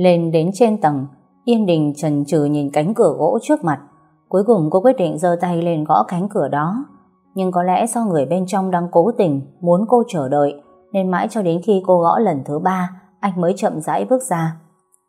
Lên đến trên tầng, Yên Đình trần trừ nhìn cánh cửa gỗ trước mặt. Cuối cùng cô quyết định giơ tay lên gõ cánh cửa đó. Nhưng có lẽ do người bên trong đang cố tình muốn cô chờ đợi, nên mãi cho đến khi cô gõ lần thứ ba, anh mới chậm rãi bước ra.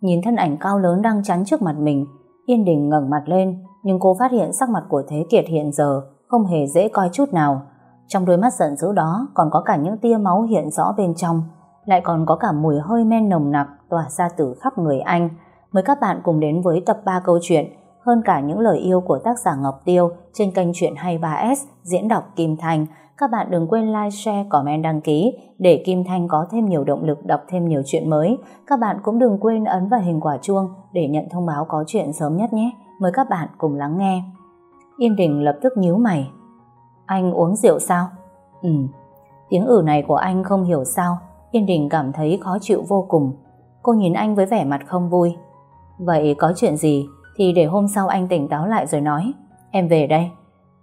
Nhìn thân ảnh cao lớn đang chắn trước mặt mình, Yên Đình ngẩng mặt lên, nhưng cô phát hiện sắc mặt của Thế Kiệt hiện giờ không hề dễ coi chút nào. Trong đôi mắt giận dữ đó còn có cả những tia máu hiện rõ bên trong, lại còn có cả mùi hơi men nồng nặc tỏa ra từ khắp người anh. Mời các bạn cùng đến với tập 3 câu chuyện hơn cả những lời yêu của tác giả Ngọc Tiêu trên kênh Chuyện 23S diễn đọc Kim Thanh. Các bạn đừng quên like, share, comment, đăng ký để Kim Thanh có thêm nhiều động lực đọc thêm nhiều chuyện mới. Các bạn cũng đừng quên ấn vào hình quả chuông để nhận thông báo có chuyện sớm nhất nhé. Mời các bạn cùng lắng nghe. Yên Đình lập tức nhíu mày. Anh uống rượu sao? Ừ. Tiếng ử này của anh không hiểu sao. Yên Đình cảm thấy khó chịu vô cùng. Cô nhìn anh với vẻ mặt không vui. Vậy có chuyện gì thì để hôm sau anh tỉnh táo lại rồi nói. Em về đây.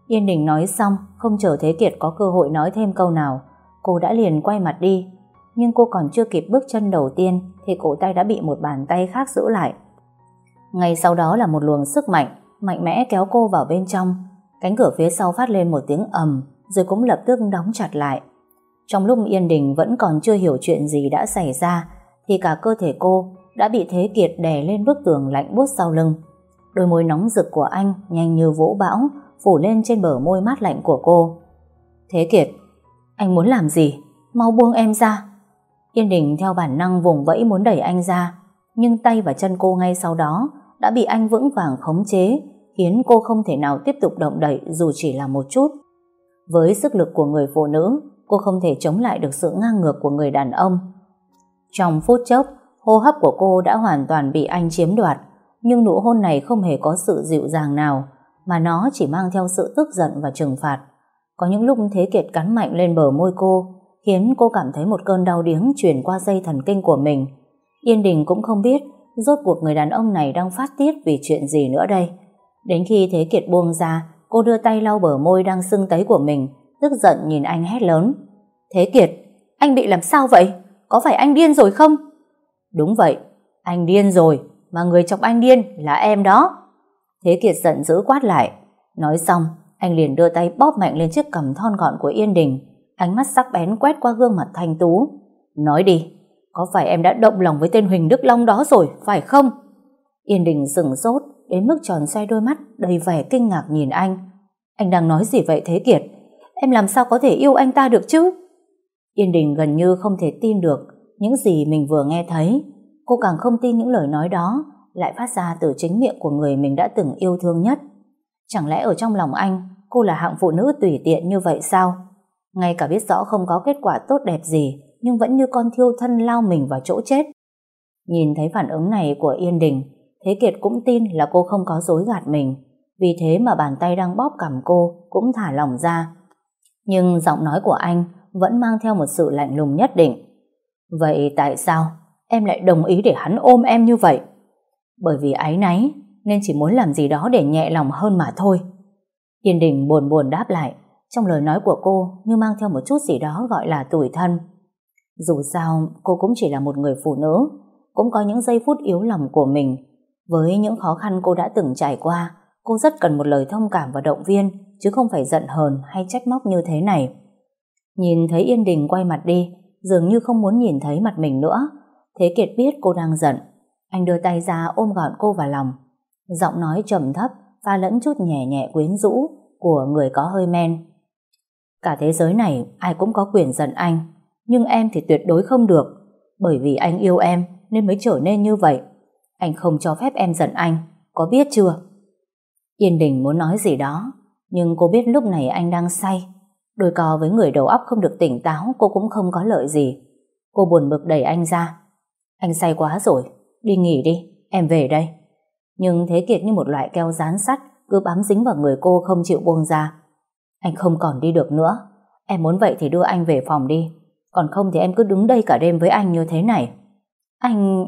Yên Đình nói xong, không chờ Thế Kiệt có cơ hội nói thêm câu nào. Cô đã liền quay mặt đi. Nhưng cô còn chưa kịp bước chân đầu tiên thì cổ tay đã bị một bàn tay khác giữ lại. Ngay sau đó là một luồng sức mạnh, mạnh mẽ kéo cô vào bên trong. Cánh cửa phía sau phát lên một tiếng ầm, rồi cũng lập tức đóng chặt lại. Trong lúc Yên Đình vẫn còn chưa hiểu chuyện gì đã xảy ra, thì cả cơ thể cô đã bị Thế Kiệt đè lên bức tường lạnh buốt sau lưng. Đôi môi nóng rực của anh nhanh như vũ bão phủ lên trên bờ môi mát lạnh của cô. Thế Kiệt, anh muốn làm gì? Mau buông em ra. Yên Đình theo bản năng vùng vẫy muốn đẩy anh ra, nhưng tay và chân cô ngay sau đó đã bị anh vững vàng khống chế, khiến cô không thể nào tiếp tục động đậy dù chỉ là một chút. Với sức lực của người phụ nữ, cô không thể chống lại được sự ngang ngược của người đàn ông. Trong phút chốc, hô hấp của cô đã hoàn toàn bị anh chiếm đoạt, nhưng nụ hôn này không hề có sự dịu dàng nào, mà nó chỉ mang theo sự tức giận và trừng phạt. Có những lúc Thế Kiệt cắn mạnh lên bờ môi cô, khiến cô cảm thấy một cơn đau điếng truyền qua dây thần kinh của mình. Yên Đình cũng không biết rốt cuộc người đàn ông này đang phát tiết vì chuyện gì nữa đây. Đến khi Thế Kiệt buông ra, cô đưa tay lau bờ môi đang sưng tấy của mình, tức giận nhìn anh hét lớn. Thế Kiệt, anh bị làm sao vậy? Có phải anh điên rồi không? Đúng vậy, anh điên rồi, mà người chọc anh điên là em đó. Thế Kiệt giận dữ quát lại. Nói xong, anh liền đưa tay bóp mạnh lên chiếc cằm thon gọn của Yên Đình, ánh mắt sắc bén quét qua gương mặt thanh tú. Nói đi, có phải em đã động lòng với tên Huỳnh Đức Long đó rồi, phải không? Yên Đình sừng sốt, đến mức tròn xoay đôi mắt, đầy vẻ kinh ngạc nhìn anh. Anh đang nói gì vậy Thế Kiệt? Em làm sao có thể yêu anh ta được chứ? Yên Đình gần như không thể tin được những gì mình vừa nghe thấy. Cô càng không tin những lời nói đó lại phát ra từ chính miệng của người mình đã từng yêu thương nhất. Chẳng lẽ ở trong lòng anh, cô là hạng phụ nữ tùy tiện như vậy sao? Ngay cả biết rõ không có kết quả tốt đẹp gì, nhưng vẫn như con thiêu thân lao mình vào chỗ chết. Nhìn thấy phản ứng này của Yên Đình, Thế Kiệt cũng tin là cô không có dối gạt mình. Vì thế mà bàn tay đang bóp cằm cô cũng thả lỏng ra. Nhưng giọng nói của anh vẫn mang theo một sự lạnh lùng nhất định. Vậy tại sao em lại đồng ý để hắn ôm em như vậy? Bởi vì áy náy nên chỉ muốn làm gì đó để nhẹ lòng hơn mà thôi. Yên Đình buồn buồn đáp lại, trong lời nói của cô như mang theo một chút gì đó gọi là tủi thân. Dù sao, cô cũng chỉ là một người phụ nữ, cũng có những giây phút yếu lòng của mình với những khó khăn cô đã từng trải qua, cô rất cần một lời thông cảm và động viên chứ không phải giận hờn hay trách móc như thế này. Nhìn thấy Yên Đình quay mặt đi dường như không muốn nhìn thấy mặt mình nữa Thế Kiệt biết cô đang giận anh đưa tay ra ôm gọn cô vào lòng giọng nói trầm thấp pha lẫn chút nhẹ nhẹ quyến rũ của người có hơi men. Cả thế giới này ai cũng có quyền giận anh nhưng em thì tuyệt đối không được bởi vì anh yêu em nên mới trở nên như vậy. Anh không cho phép em giận anh, có biết chưa? Yên Đình muốn nói gì đó, nhưng cô biết lúc này anh đang say. Đôi co với người đầu óc không được tỉnh táo cô cũng không có lợi gì. Cô buồn bực đẩy anh ra. Anh say quá rồi, đi nghỉ đi, em về đây. Nhưng Thế Kiệt như một loại keo dán sắt cứ bám dính vào người cô không chịu buông ra. Anh không còn đi được nữa. Em muốn vậy thì đưa anh về phòng đi. Còn không thì em cứ đứng đây cả đêm với anh như thế này. Anh...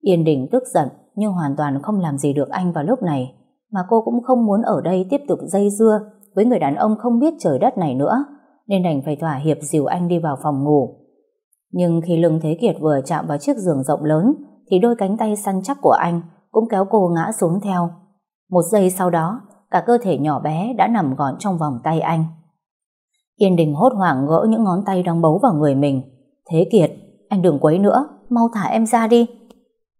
Yên Đình tức giận nhưng hoàn toàn không làm gì được anh vào lúc này. Mà cô cũng không muốn ở đây tiếp tục dây dưa với người đàn ông không biết trời đất này nữa. Nên đành phải thỏa hiệp dìu anh đi vào phòng ngủ. Nhưng khi lưng Thế Kiệt vừa chạm vào chiếc giường rộng lớn thì đôi cánh tay săn chắc của anh cũng kéo cô ngã xuống theo. Một giây sau đó, cả cơ thể nhỏ bé đã nằm gọn trong vòng tay anh. Yên Đình hốt hoảng gỡ những ngón tay đang bấu vào người mình. Thế Kiệt, anh đừng quấy nữa, mau thả em ra đi.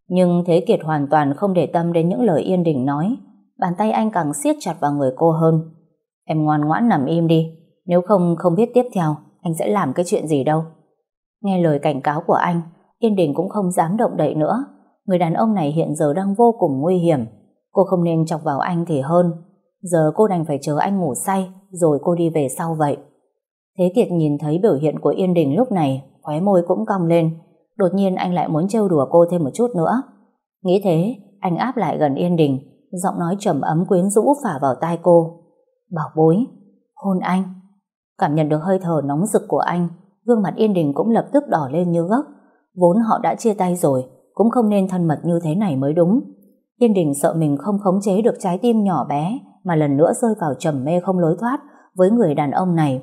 Nhưng Thế Kiệt hoàn toàn không để tâm đến những lời Yên Đình nói. Bàn tay anh càng siết chặt vào người cô hơn. Em ngoan ngoãn nằm im đi, nếu không không biết tiếp theo anh sẽ làm cái chuyện gì đâu. Nghe lời cảnh cáo của anh, Yên Đình cũng không dám động đậy nữa. Người đàn ông này hiện giờ đang vô cùng nguy hiểm. Cô không nên chọc vào anh thì hơn. Giờ cô đành phải chờ anh ngủ say, rồi cô đi về sau vậy. Thế Kiệt nhìn thấy biểu hiện của Yên Đình lúc này, khóe môi cũng cong lên. Đột nhiên anh lại muốn trêu đùa cô thêm một chút nữa. Nghĩ thế, anh áp lại gần Yên Đình, giọng nói trầm ấm quyến rũ phả vào tai cô. Bảo bối, hôn anh. Cảm nhận được hơi thở nóng rực của anh, gương mặt Yên Đình cũng lập tức đỏ lên như gốc. Vốn họ đã chia tay rồi, cũng không nên thân mật như thế này mới đúng. Yên Đình sợ mình không khống chế được trái tim nhỏ bé, mà lần nữa rơi vào trầm mê không lối thoát với người đàn ông này.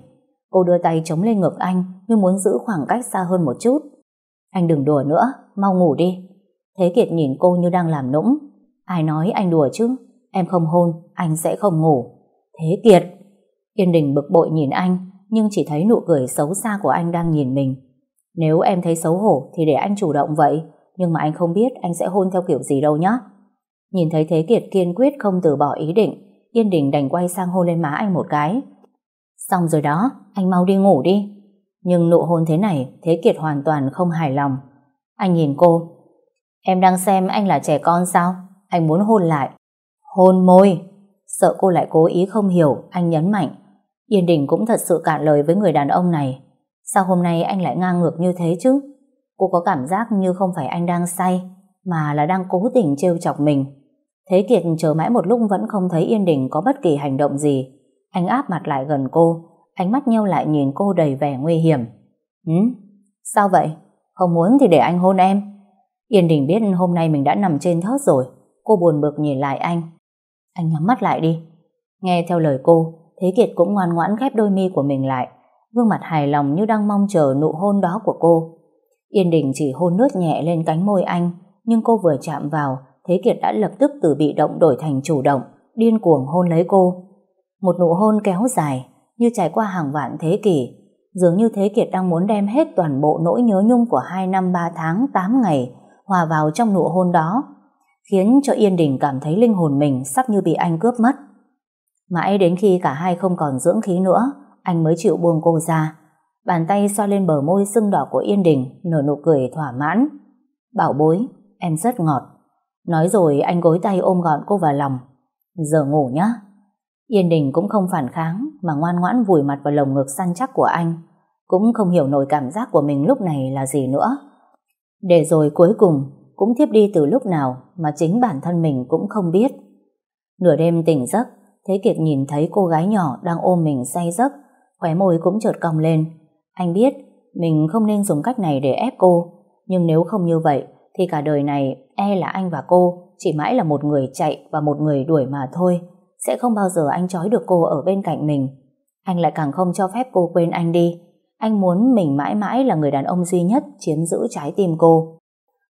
Cô đưa tay chống lên ngực anh như muốn giữ khoảng cách xa hơn một chút. Anh đừng đùa nữa, mau ngủ đi. Thế Kiệt nhìn cô như đang làm nũng. Ai nói anh đùa chứ? Em không hôn, anh sẽ không ngủ. Thế Kiệt! Yên Đình bực bội nhìn anh, nhưng chỉ thấy nụ cười xấu xa của anh đang nhìn mình. Nếu em thấy xấu hổ thì để anh chủ động vậy, nhưng mà anh không biết anh sẽ hôn theo kiểu gì đâu nhá. Nhìn thấy Thế Kiệt kiên quyết không từ bỏ ý định, Yên Đình đành quay sang hôn lên má anh một cái. Xong rồi đó, anh mau đi ngủ đi. Nhưng nụ hôn thế này, Thế Kiệt hoàn toàn không hài lòng. Anh nhìn cô. Em đang xem anh là trẻ con sao? Anh muốn hôn lại. Hôn môi. Sợ cô lại cố ý không hiểu, anh nhấn mạnh. Yên Đình cũng thật sự cạn lời với người đàn ông này. Sao hôm nay anh lại ngang ngược như thế chứ? Cô có cảm giác như không phải anh đang say, mà là đang cố tình trêu chọc mình. Thế Kiệt chờ mãi một lúc vẫn không thấy Yên Đình có bất kỳ hành động gì. Anh áp mặt lại gần cô, ánh mắt nhau lại nhìn cô đầy vẻ nguy hiểm. ừ Sao vậy? Không muốn thì để anh hôn em. Yên Đình biết hôm nay mình đã nằm trên thớt rồi. Cô buồn bực nhìn lại anh. Anh nhắm mắt lại đi. Nghe theo lời cô, Thế Kiệt cũng ngoan ngoãn khép đôi mi của mình lại. Gương mặt hài lòng như đang mong chờ nụ hôn đó của cô. Yên Đình chỉ hôn nước nhẹ lên cánh môi anh, nhưng cô vừa chạm vào, Thế Kiệt đã lập tức từ bị động đổi thành chủ động, điên cuồng hôn lấy cô. Một nụ hôn kéo dài, như trải qua hàng vạn thế kỷ. Dường như Thế Kiệt đang muốn đem hết toàn bộ nỗi nhớ nhung của hai năm ba tháng tám ngày hòa vào trong nụ hôn đó, khiến cho Yên Đình cảm thấy linh hồn mình sắp như bị anh cướp mất. Mãi đến khi cả hai không còn dưỡng khí nữa, anh mới chịu buông cô ra. Bàn tay xoa lên bờ môi sưng đỏ của Yên Đình, nở nụ cười thỏa mãn. Bảo bối, em rất ngọt. Nói rồi anh gối tay ôm gọn cô vào lòng. Giờ ngủ nhá. Yên Đình cũng không phản kháng mà ngoan ngoãn vùi mặt vào lồng ngực săn chắc của anh. Cũng không hiểu nổi cảm giác của mình lúc này là gì nữa. Để rồi cuối cùng cũng thiếp đi từ lúc nào mà chính bản thân mình cũng không biết. Nửa đêm tỉnh giấc, Thế Kiệt nhìn thấy cô gái nhỏ đang ôm mình say giấc, khóe môi cũng chợt cong lên. Anh biết mình không nên dùng cách này để ép cô, nhưng nếu không như vậy thì cả đời này e là anh và cô chỉ mãi là một người chạy và một người đuổi mà thôi. Sẽ không bao giờ anh trói được cô ở bên cạnh mình. Anh lại càng không cho phép cô quên anh đi. Anh muốn mình mãi mãi là người đàn ông duy nhất chiếm giữ trái tim cô.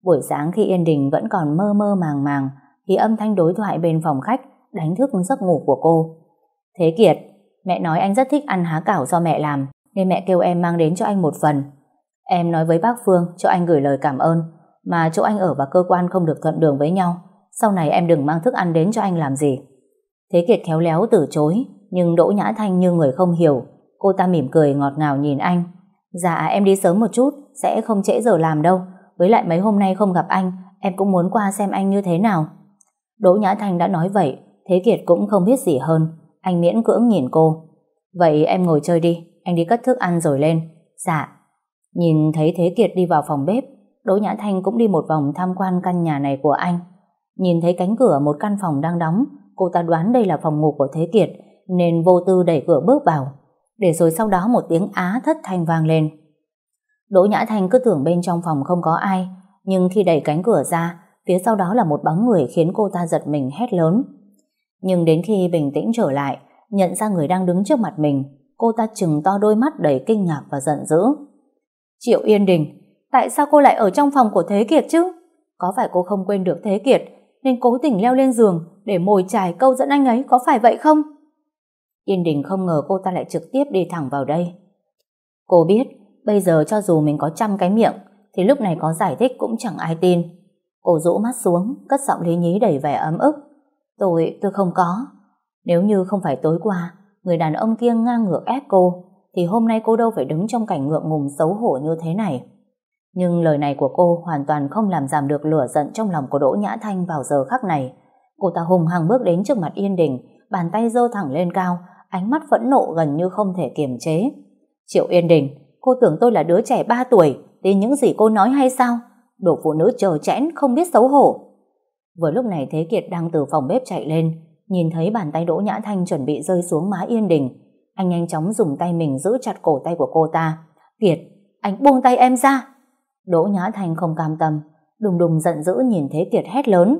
Buổi sáng khi Yên Đình vẫn còn mơ mơ màng màng thì âm thanh đối thoại bên phòng khách đánh thức giấc ngủ của cô. Thế Kiệt, mẹ nói anh rất thích ăn há cảo do mẹ làm nên mẹ kêu em mang đến cho anh một phần. Em nói với bác Phương cho anh gửi lời cảm ơn mà chỗ anh ở và cơ quan không được thuận đường với nhau. Sau này em đừng mang thức ăn đến cho anh làm gì. Thế Kiệt khéo léo từ chối nhưng Đỗ Nhã Thanh như người không hiểu. Cô ta mỉm cười ngọt ngào nhìn anh. Dạ em đi sớm một chút sẽ không trễ giờ làm đâu. Với lại mấy hôm nay không gặp anh, em cũng muốn qua xem anh như thế nào. Đỗ Nhã Thanh đã nói vậy, Thế Kiệt cũng không biết gì hơn. Anh miễn cưỡng nhìn cô. Vậy em ngồi chơi đi, Anh đi cất thức ăn rồi lên. Dạ. Nhìn thấy Thế Kiệt đi vào phòng bếp, Đỗ Nhã Thanh cũng đi một vòng tham quan căn nhà này của anh. Nhìn thấy cánh cửa một căn phòng đang đóng, Cô ta đoán đây là phòng ngủ của Thế Kiệt, Nên vô tư đẩy cửa bước vào. Để rồi sau đó một tiếng á thất thanh vang lên. Đỗ Nhã Thanh cứ tưởng bên trong phòng không có ai Nhưng khi đẩy cánh cửa ra Phía sau đó là một bóng người khiến cô ta giật mình hét lớn nhưng đến khi bình tĩnh trở lại, nhận ra người đang đứng trước mặt mình, cô ta chừng to đôi mắt đầy kinh ngạc và giận dữ. Triệu Yên Đình, tại sao cô lại ở trong phòng của Thế Kiệt chứ? Có phải cô không quên được Thế Kiệt nên cố tình leo lên giường để mồi chài câu dẫn anh ấy có phải vậy không? Yên Đình không ngờ cô ta lại trực tiếp đi thẳng vào đây. Cô biết bây giờ cho dù mình có trăm cái miệng thì lúc này có giải thích cũng chẳng ai tin. Cô rũ mắt xuống, cất giọng lý nhí đầy vẻ ấm ức. Tôi, tôi không có. Nếu như không phải tối qua, người đàn ông kia ngang ngược ép cô, thì hôm nay cô đâu phải đứng trong cảnh ngượng ngùng xấu hổ như thế này. Nhưng lời này của cô hoàn toàn không làm giảm được lửa giận trong lòng của Đỗ Nhã Thanh vào giờ khắc này. Cô ta hùng hăng bước đến trước mặt Yên Đình, bàn tay giơ thẳng lên cao, ánh mắt phẫn nộ gần như không thể kiềm chế. Triệu Yên Đình, cô tưởng tôi là đứa trẻ 3 tuổi, tin những gì cô nói hay sao? Đồ phụ nữ chờ chẽn không biết xấu hổ. Vừa lúc này Thế Kiệt đang từ phòng bếp chạy lên, nhìn thấy bàn tay Đỗ Nhã Thanh chuẩn bị rơi xuống má Yên Đình. Anh nhanh chóng dùng tay mình giữ chặt cổ tay của cô ta. Kiệt, anh buông tay em ra. Đỗ Nhã Thanh không cam tâm, đùng đùng giận dữ nhìn Thế Kiệt hét lớn.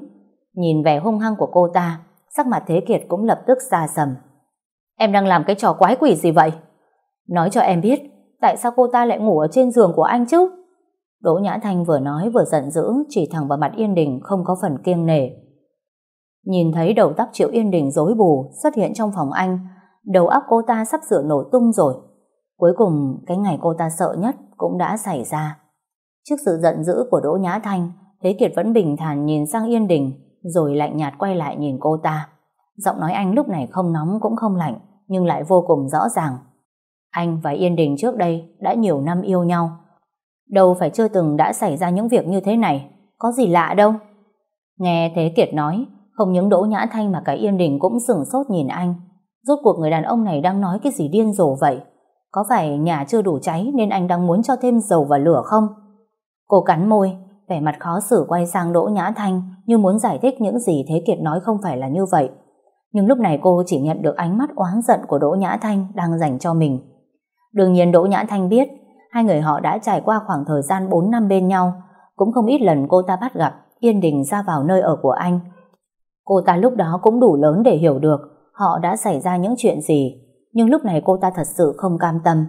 Nhìn vẻ hung hăng của cô ta, sắc mặt Thế Kiệt cũng lập tức xa sầm. Em đang làm cái trò quái quỷ gì vậy? Nói cho em biết, tại sao cô ta lại ngủ ở trên giường của anh chứ? Đỗ Nhã Thanh vừa nói vừa giận dữ chỉ thẳng vào mặt Yên Đình không có phần kiêng nể. Nhìn thấy đầu tóc Triệu Yên Đình rối bù xuất hiện trong phòng anh, đầu óc cô ta sắp sửa nổ tung rồi. Cuối cùng, cái ngày cô ta sợ nhất cũng đã xảy ra. Trước sự giận dữ của Đỗ Nhã Thanh, Thế Kiệt vẫn bình thản nhìn sang Yên Đình, rồi lạnh nhạt quay lại nhìn cô ta. Giọng nói anh lúc này không nóng cũng không lạnh, nhưng lại vô cùng rõ ràng. Anh và Yên Đình trước đây đã nhiều năm yêu nhau. Đâu phải chưa từng đã xảy ra những việc như thế này, có gì lạ đâu. Nghe Thế Kiệt nói, không những Đỗ Nhã Thanh mà cả Yên Đình cũng sửng sốt nhìn anh. Rốt cuộc người đàn ông này đang nói cái gì điên rồ vậy? Có phải nhà chưa đủ cháy nên anh đang muốn cho thêm dầu vào lửa không? Cô cắn môi, vẻ mặt khó xử quay sang Đỗ Nhã Thanh như muốn giải thích những gì Thế Kiệt nói không phải là như vậy. Nhưng lúc này cô chỉ nhận được ánh mắt oán giận của Đỗ Nhã Thanh đang dành cho mình. Đương nhiên Đỗ Nhã Thanh biết hai người họ đã trải qua khoảng thời gian 4 năm bên nhau cũng không ít lần cô ta bắt gặp Yên Đình ra vào nơi ở của anh. Cô ta lúc đó cũng đủ lớn để hiểu được họ đã xảy ra những chuyện gì nhưng lúc này cô ta thật sự không cam tâm.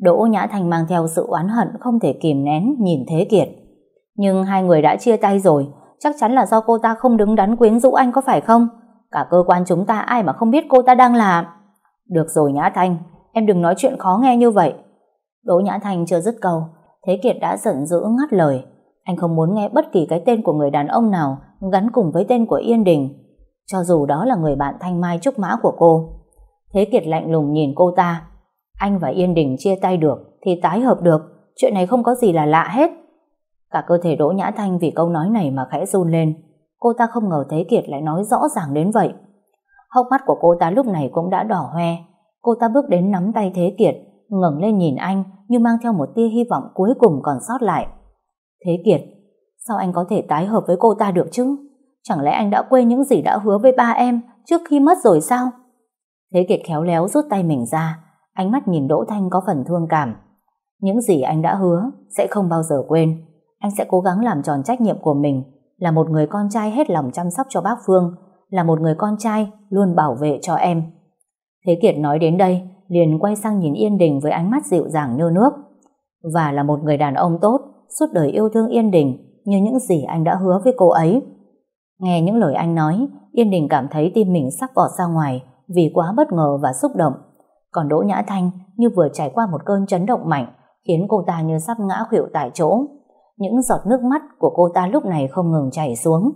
Đỗ Nhã Thanh mang theo sự oán hận không thể kìm nén nhìn Thế Kiệt. Nhưng hai người đã chia tay rồi, chắc chắn là do cô ta không đứng đắn quyến rũ anh có phải không? Cả cơ quan chúng ta ai mà không biết cô ta đang làm. Được rồi Nhã Thanh, em đừng nói chuyện khó nghe như vậy. Đỗ Nhã Thanh chưa dứt câu, Thế Kiệt đã giận dữ ngắt lời. Anh không muốn nghe bất kỳ cái tên của người đàn ông nào gắn cùng với tên của Yên Đình, cho dù đó là người bạn thanh mai trúc mã của cô. Thế Kiệt lạnh lùng nhìn cô ta. Anh và Yên Đình chia tay được thì tái hợp được, chuyện này không có gì là lạ hết. Cả cơ thể Đỗ Nhã Thanh vì câu nói này mà khẽ run lên. Cô ta không ngờ Thế Kiệt lại nói rõ ràng đến vậy. Hốc mắt của cô ta lúc này cũng đã đỏ hoe. Cô ta bước đến nắm tay Thế Kiệt, ngẩng lên nhìn anh như mang theo một tia hy vọng cuối cùng còn sót lại. Thế Kiệt, sao anh có thể tái hợp với cô ta được chứ? Chẳng lẽ anh đã quên những gì đã hứa với ba em trước khi mất rồi sao? Thế Kiệt khéo léo rút tay mình ra, ánh mắt nhìn Đỗ Thanh có phần thương cảm. Những gì anh đã hứa sẽ không bao giờ quên. Anh sẽ cố gắng làm tròn trách nhiệm của mình, là một người con trai hết lòng chăm sóc cho bác Phương, là một người con trai luôn bảo vệ cho em. Thế Kiệt nói đến đây, liền quay sang nhìn Yên Đình với ánh mắt dịu dàng như nước. Và là một người đàn ông tốt, suốt đời yêu thương Yên Đình như những gì anh đã hứa với cô ấy. Nghe những lời anh nói, Yên Đình cảm thấy tim mình sắp vọt ra ngoài vì quá bất ngờ và xúc động. Còn Đỗ Nhã Thanh như vừa trải qua một cơn chấn động mạnh khiến cô ta như sắp ngã khuỵu tại chỗ. Những giọt nước mắt của cô ta lúc này không ngừng chảy xuống.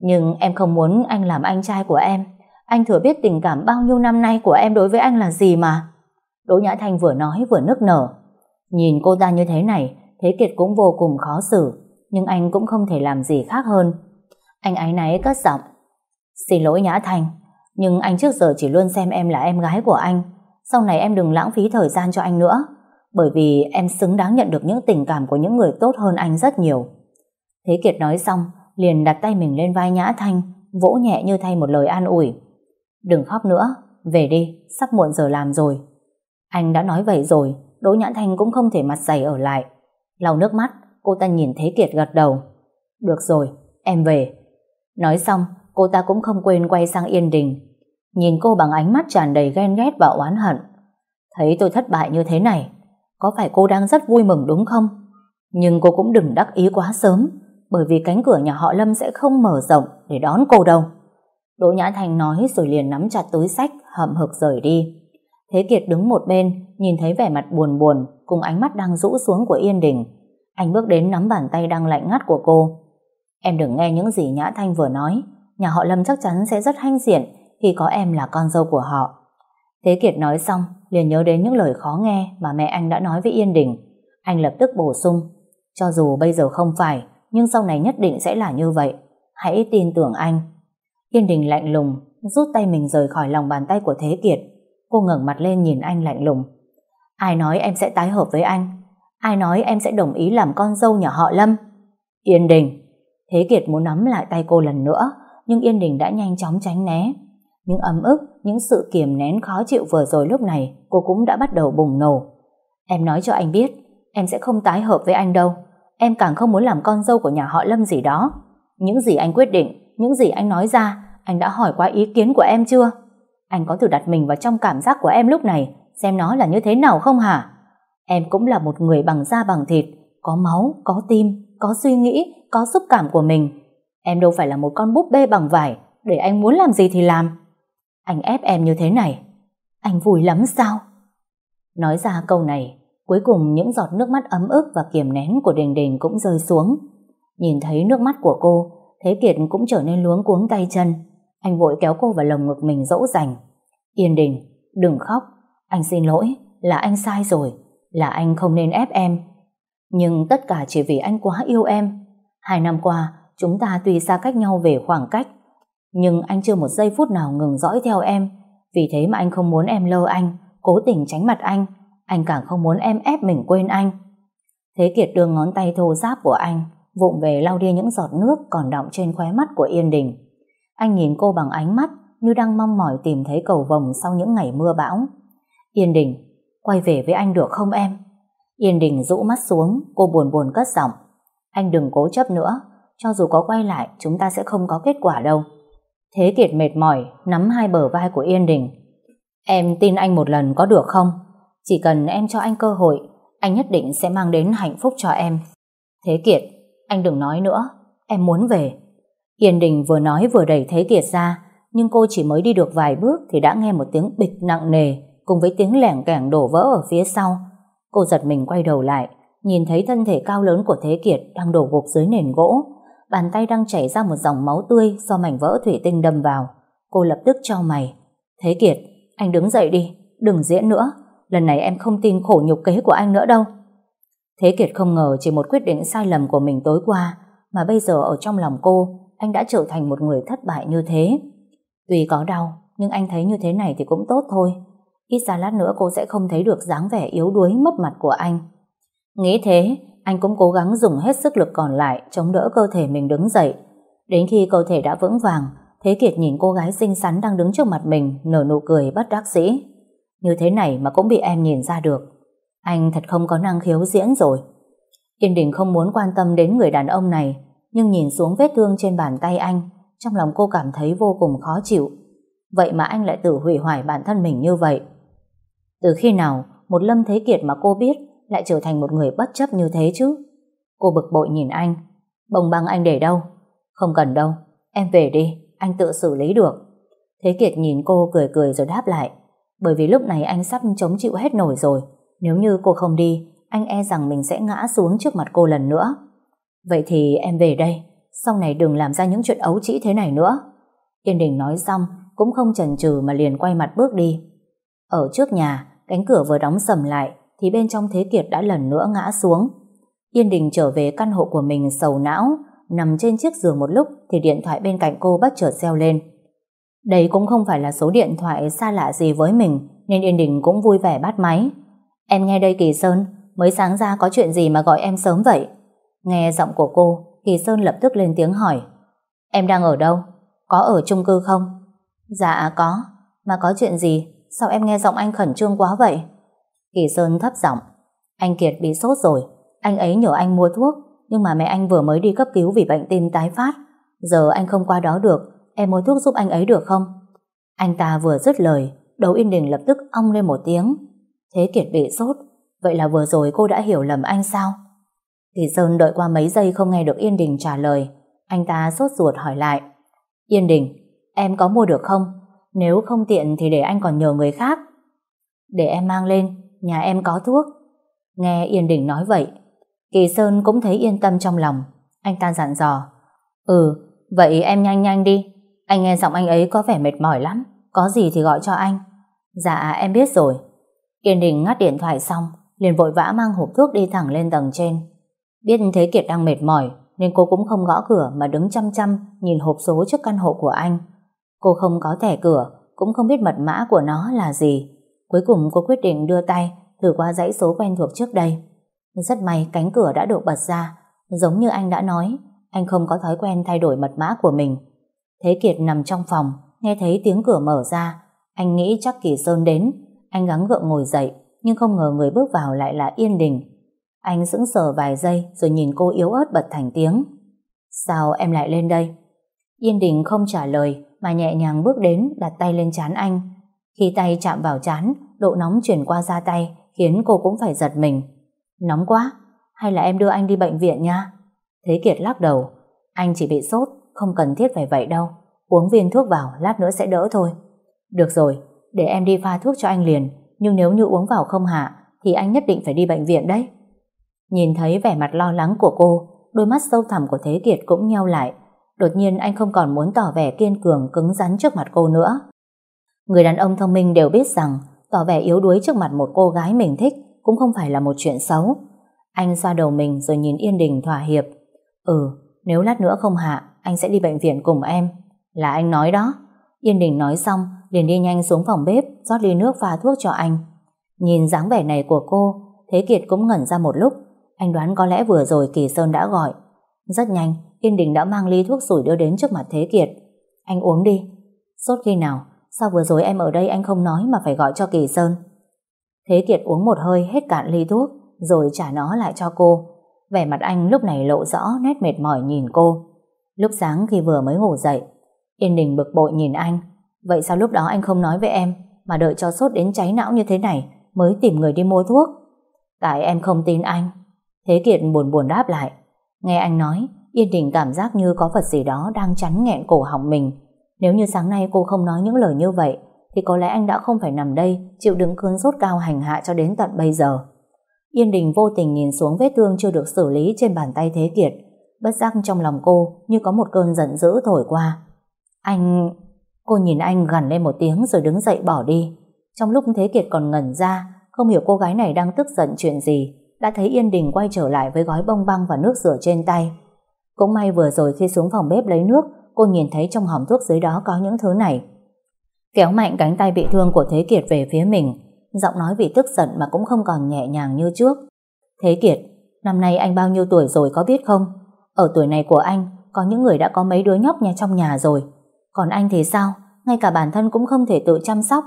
Nhưng em không muốn anh làm anh trai của em. Anh thừa biết tình cảm bao nhiêu năm nay của em đối với anh là gì mà. Đỗ Nhã Thanh vừa nói vừa nức nở. Nhìn cô ta như thế này, Thế Kiệt cũng vô cùng khó xử. Nhưng anh cũng không thể làm gì khác hơn. Anh ái náy cất giọng. Xin lỗi Nhã Thanh, nhưng anh trước giờ chỉ luôn xem em là em gái của anh. Sau này em đừng lãng phí thời gian cho anh nữa. Bởi vì em xứng đáng nhận được những tình cảm của những người tốt hơn anh rất nhiều. Thế Kiệt nói xong, liền đặt tay mình lên vai Nhã Thanh, vỗ nhẹ như thay một lời an ủi. Đừng khóc nữa, về đi, sắp muộn giờ làm rồi. Anh đã nói vậy rồi, Đỗ Nhã Thanh cũng không thể mặt dày ở lại. Lau nước mắt, cô ta nhìn Thế Kiệt gật đầu. Được rồi, em về. Nói xong, cô ta cũng không quên quay sang Yên Đình. Nhìn cô bằng ánh mắt tràn đầy ghen ghét và oán hận. Thấy tôi thất bại như thế này, có phải cô đang rất vui mừng đúng không? Nhưng cô cũng đừng đắc ý quá sớm. bởi vì cánh cửa nhà họ Lâm sẽ không mở rộng để đón cô đâu. Đỗ Nhã Thành nói rồi liền nắm chặt túi sách, hậm hực rời đi. Thế Kiệt đứng một bên, nhìn thấy vẻ mặt buồn buồn, cùng ánh mắt đang rũ xuống của Yên Đình. Anh bước đến nắm bàn tay đang lạnh ngắt của cô. Em đừng nghe những gì Nhã Thanh vừa nói, nhà họ Lâm chắc chắn sẽ rất hanh diện khi có em là con dâu của họ. Thế Kiệt nói xong, liền nhớ đến những lời khó nghe mà mẹ anh đã nói với Yên Đình. Anh lập tức bổ sung, cho dù bây giờ không phải, nhưng sau này nhất định sẽ là như vậy. Hãy tin tưởng anh. Yên Đình lạnh lùng, rút tay mình rời khỏi lòng bàn tay của Thế Kiệt. Cô ngẩng mặt lên nhìn anh lạnh lùng. Ai nói em sẽ tái hợp với anh? Ai nói em sẽ đồng ý làm con dâu nhà họ Lâm? Yên Đình. Thế Kiệt muốn nắm lại tay cô lần nữa, nhưng Yên Đình đã nhanh chóng tránh né. Những ấm ức, những sự kiềm nén khó chịu vừa rồi lúc này cô cũng đã bắt đầu bùng nổ. Em nói cho anh biết, em sẽ không tái hợp với anh đâu. Em càng không muốn làm con dâu của nhà họ Lâm gì đó. Những gì anh quyết định, những gì anh nói ra, anh đã hỏi qua ý kiến của em chưa? Anh có thử đặt mình vào trong cảm giác của em lúc này, xem nó là như thế nào không hả? Em cũng là một người bằng da bằng thịt, có máu, có tim, có suy nghĩ, có xúc cảm của mình. Em đâu phải là một con búp bê bằng vải, để anh muốn làm gì thì làm. Anh ép em như thế này, anh vui lắm sao? Nói ra câu này, cuối cùng những giọt nước mắt ấm ức và kiềm nén của Đình Đình cũng rơi xuống. Nhìn thấy nước mắt của cô, Thế Kiệt cũng trở nên luống cuống tay chân. Anh vội kéo cô vào lồng ngực mình dỗ dành. Yên Đình, đừng khóc. Anh xin lỗi, là anh sai rồi. Là anh không nên ép em. Nhưng tất cả chỉ vì anh quá yêu em. Hai năm qua, chúng ta tuy xa cách nhau về khoảng cách, nhưng anh chưa một giây phút nào ngừng dõi theo em. Vì thế mà anh không muốn em lơ anh, cố tình tránh mặt anh. Anh càng không muốn em ép mình quên anh. Thế Kiệt đưa ngón tay thô giáp của anh, vụng về lau đi những giọt nước còn đọng trên khóe mắt của Yên Đình. Anh nhìn cô bằng ánh mắt như đang mong mỏi tìm thấy cầu vồng sau những ngày mưa bão. Yên Đình, quay về với anh được không em? Yên Đình rũ mắt xuống, cô buồn buồn cất giọng. Anh đừng cố chấp nữa, cho dù có quay lại chúng ta sẽ không có kết quả đâu. Thế Kiệt mệt mỏi, nắm hai bờ vai của Yên Đình. Em tin anh một lần có được không? Chỉ cần em cho anh cơ hội, anh nhất định sẽ mang đến hạnh phúc cho em. Thế Kiệt, anh đừng nói nữa, em muốn về. Yên Đình vừa nói vừa đẩy Thế Kiệt ra, nhưng cô chỉ mới đi được vài bước thì đã nghe một tiếng bịch nặng nề cùng với tiếng lẻng kẻng đổ vỡ ở phía sau. Cô giật mình quay đầu lại, nhìn thấy thân thể cao lớn của Thế Kiệt đang đổ gục dưới nền gỗ, bàn tay đang chảy ra một dòng máu tươi do mảnh vỡ thủy tinh đâm vào. Cô lập tức cho mày. Thế Kiệt, anh đứng dậy đi, đừng diễn nữa. Lần này em không tin khổ nhục kế của anh nữa đâu. Thế Kiệt không ngờ chỉ một quyết định sai lầm của mình tối qua mà bây giờ ở trong lòng cô anh đã trở thành một người thất bại như thế. Tuy có đau nhưng anh thấy như thế này thì cũng tốt thôi. Ít ra lát nữa cô sẽ không thấy được dáng vẻ yếu đuối mất mặt của anh. Nghĩ thế, anh cũng cố gắng dùng hết sức lực còn lại chống đỡ cơ thể mình đứng dậy. Đến khi cơ thể đã vững vàng, Thế Kiệt nhìn cô gái xinh xắn đang đứng trước mặt mình nở nụ cười bất đắc dĩ. Như thế này mà cũng bị em nhìn ra được. Anh thật không có năng khiếu diễn rồi. Yên Đình không muốn quan tâm đến người đàn ông này, nhưng nhìn xuống vết thương trên bàn tay anh, trong lòng cô cảm thấy vô cùng khó chịu. Vậy mà anh lại tự hủy hoại bản thân mình như vậy. Từ khi nào một Lâm Thế Kiệt mà cô biết lại trở thành một người bất chấp như thế chứ? Cô bực bội nhìn anh. bồng băng anh để đâu? Không cần đâu. Em về đi, anh tự xử lý được. Thế Kiệt nhìn cô cười cười rồi đáp lại. Bởi vì lúc này anh sắp chống chịu hết nổi rồi. Nếu như cô không đi, anh e rằng mình sẽ ngã xuống trước mặt cô lần nữa. Vậy thì em về đây, sau này đừng làm ra những chuyện ấu trĩ thế này nữa. Yên Đình nói xong, cũng không chần chừ mà liền quay mặt bước đi. Ở trước nhà, cánh cửa vừa đóng sầm lại, thì bên trong Thế Kiệt đã lần nữa ngã xuống. Yên Đình trở về căn hộ của mình sầu não, nằm trên chiếc giường một lúc thì điện thoại bên cạnh cô bất chợt reo lên. Đây cũng không phải là số điện thoại xa lạ gì với mình, nên Yên Đình cũng vui vẻ bắt máy. Em nghe đây Kỳ Sơn, mới sáng ra có chuyện gì mà gọi em sớm vậy? Nghe giọng của cô, Kỳ Sơn lập tức lên tiếng hỏi. Em đang ở đâu? Có ở chung cư không? Dạ có, mà có chuyện gì? Sao em nghe giọng anh khẩn trương quá vậy? Kỳ Sơn thấp giọng. Anh Kiệt bị sốt rồi, anh ấy nhờ anh mua thuốc, nhưng mà mẹ anh vừa mới đi cấp cứu vì bệnh tim tái phát. Giờ anh không qua đó được, em mua thuốc giúp anh ấy được không? Anh ta vừa dứt lời, đầu Yên Đình lập tức ong lên một tiếng. Thế Kiệt bị sốt, vậy là vừa rồi cô đã hiểu lầm anh sao? thì Sơn đợi qua mấy giây không nghe được Yên Đình trả lời. Anh ta sốt ruột hỏi lại. Yên Đình, em có mua được không? Nếu không tiện thì để anh còn nhờ người khác. Để em mang lên, nhà em có thuốc. Nghe Yên Đình nói vậy, Kỳ Sơn cũng thấy yên tâm trong lòng. Anh ta dặn dò. Ừ, vậy em nhanh nhanh đi. Anh nghe giọng anh ấy có vẻ mệt mỏi lắm. Có gì thì gọi cho anh. Dạ em biết rồi. Kiên Đình ngắt điện thoại xong, liền vội vã mang hộp thuốc đi thẳng lên tầng trên. Biết Thế Kiệt đang mệt mỏi, nên cô cũng không gõ cửa mà đứng chăm chăm nhìn hộp số trước căn hộ của anh. Cô không có thẻ cửa, cũng không biết mật mã của nó là gì. Cuối cùng cô quyết định đưa tay thử qua dãy số quen thuộc trước đây. Rất may cánh cửa đã được bật ra, giống như anh đã nói, anh không có thói quen thay đổi mật mã của mình. Thế Kiệt nằm trong phòng, nghe thấy tiếng cửa mở ra, anh nghĩ chắc Kỳ Sơn đến, anh gắng gượng ngồi dậy, nhưng không ngờ người bước vào lại là Yên Đình. Anh sững sờ vài giây rồi nhìn cô yếu ớt bật thành tiếng. Sao em lại lên đây? Yên Đình không trả lời mà nhẹ nhàng bước đến đặt tay lên chán anh. Khi tay chạm vào chán, độ nóng chuyển qua da tay khiến cô cũng phải giật mình. Nóng quá, hay là em đưa anh đi bệnh viện nha? Thế Kiệt lắc đầu, anh chỉ bị sốt, không cần thiết phải vậy đâu. Uống viên thuốc vào, lát nữa sẽ đỡ thôi. Được rồi, để em đi pha thuốc cho anh liền, nhưng nếu như uống vào không hạ, thì anh nhất định phải đi bệnh viện đấy. Nhìn thấy vẻ mặt lo lắng của cô, đôi mắt sâu thẳm của Thế Kiệt cũng nheo lại. Đột nhiên anh không còn muốn tỏ vẻ kiên cường cứng rắn trước mặt cô nữa. Người đàn ông thông minh đều biết rằng tỏ vẻ yếu đuối trước mặt một cô gái mình thích cũng không phải là một chuyện xấu. Anh xoa đầu mình rồi nhìn Yên Đình thỏa hiệp. Ừ, nếu lát nữa không hạ, anh sẽ đi bệnh viện cùng em. Là anh nói đó. Yên Đình nói xong, liền đi nhanh xuống phòng bếp, rót ly nước pha thuốc cho anh. Nhìn dáng vẻ này của cô, Thế Kiệt cũng ngẩn ra một lúc. Anh đoán có lẽ vừa rồi Kỳ Sơn đã gọi. Rất nhanh, Yên Đình đã mang ly thuốc sủi đưa đến trước mặt Thế Kiệt. Anh uống đi. Sốt khi nào? Sao vừa rồi em ở đây anh không nói mà phải gọi cho Kỳ Sơn? Thế Kiệt uống một hơi hết cạn ly thuốc, rồi trả nó lại cho cô. Vẻ mặt anh lúc này lộ rõ nét mệt mỏi nhìn cô. Lúc sáng khi vừa mới ngủ dậy, Yên Đình bực bội nhìn anh. Vậy sao lúc đó anh không nói với em, mà đợi cho sốt đến cháy não như thế này mới tìm người đi mua thuốc? Tại em không tin anh. Thế Kiệt buồn buồn đáp lại. Nghe anh nói, Yên Đình cảm giác như có vật gì đó đang chắn nghẹn cổ họng mình. Nếu như sáng nay cô không nói những lời như vậy, thì có lẽ anh đã không phải nằm đây chịu đựng cơn sốt cao hành hạ cho đến tận bây giờ. Yên Đình vô tình nhìn xuống vết thương chưa được xử lý trên bàn tay Thế Kiệt, bất giác trong lòng cô như có một cơn giận dữ thổi qua. Anh... Cô nhìn anh gằn lên một tiếng rồi đứng dậy bỏ đi. Trong lúc Thế Kiệt còn ngẩn ra, không hiểu cô gái này đang tức giận chuyện gì, đã thấy Yên Đình quay trở lại với gói bông băng và nước rửa trên tay. Cũng may vừa rồi khi xuống phòng bếp lấy nước, cô nhìn thấy trong hòm thuốc dưới đó có những thứ này. Kéo mạnh cánh tay bị thương của Thế Kiệt về phía mình, giọng nói vì tức giận mà cũng không còn nhẹ nhàng như trước. Thế Kiệt, năm nay anh bao nhiêu tuổi rồi có biết không? Ở tuổi này của anh, có những người đã có mấy đứa nhóc nhà trong nhà rồi. Còn anh thì sao? Ngay cả bản thân cũng không thể tự chăm sóc.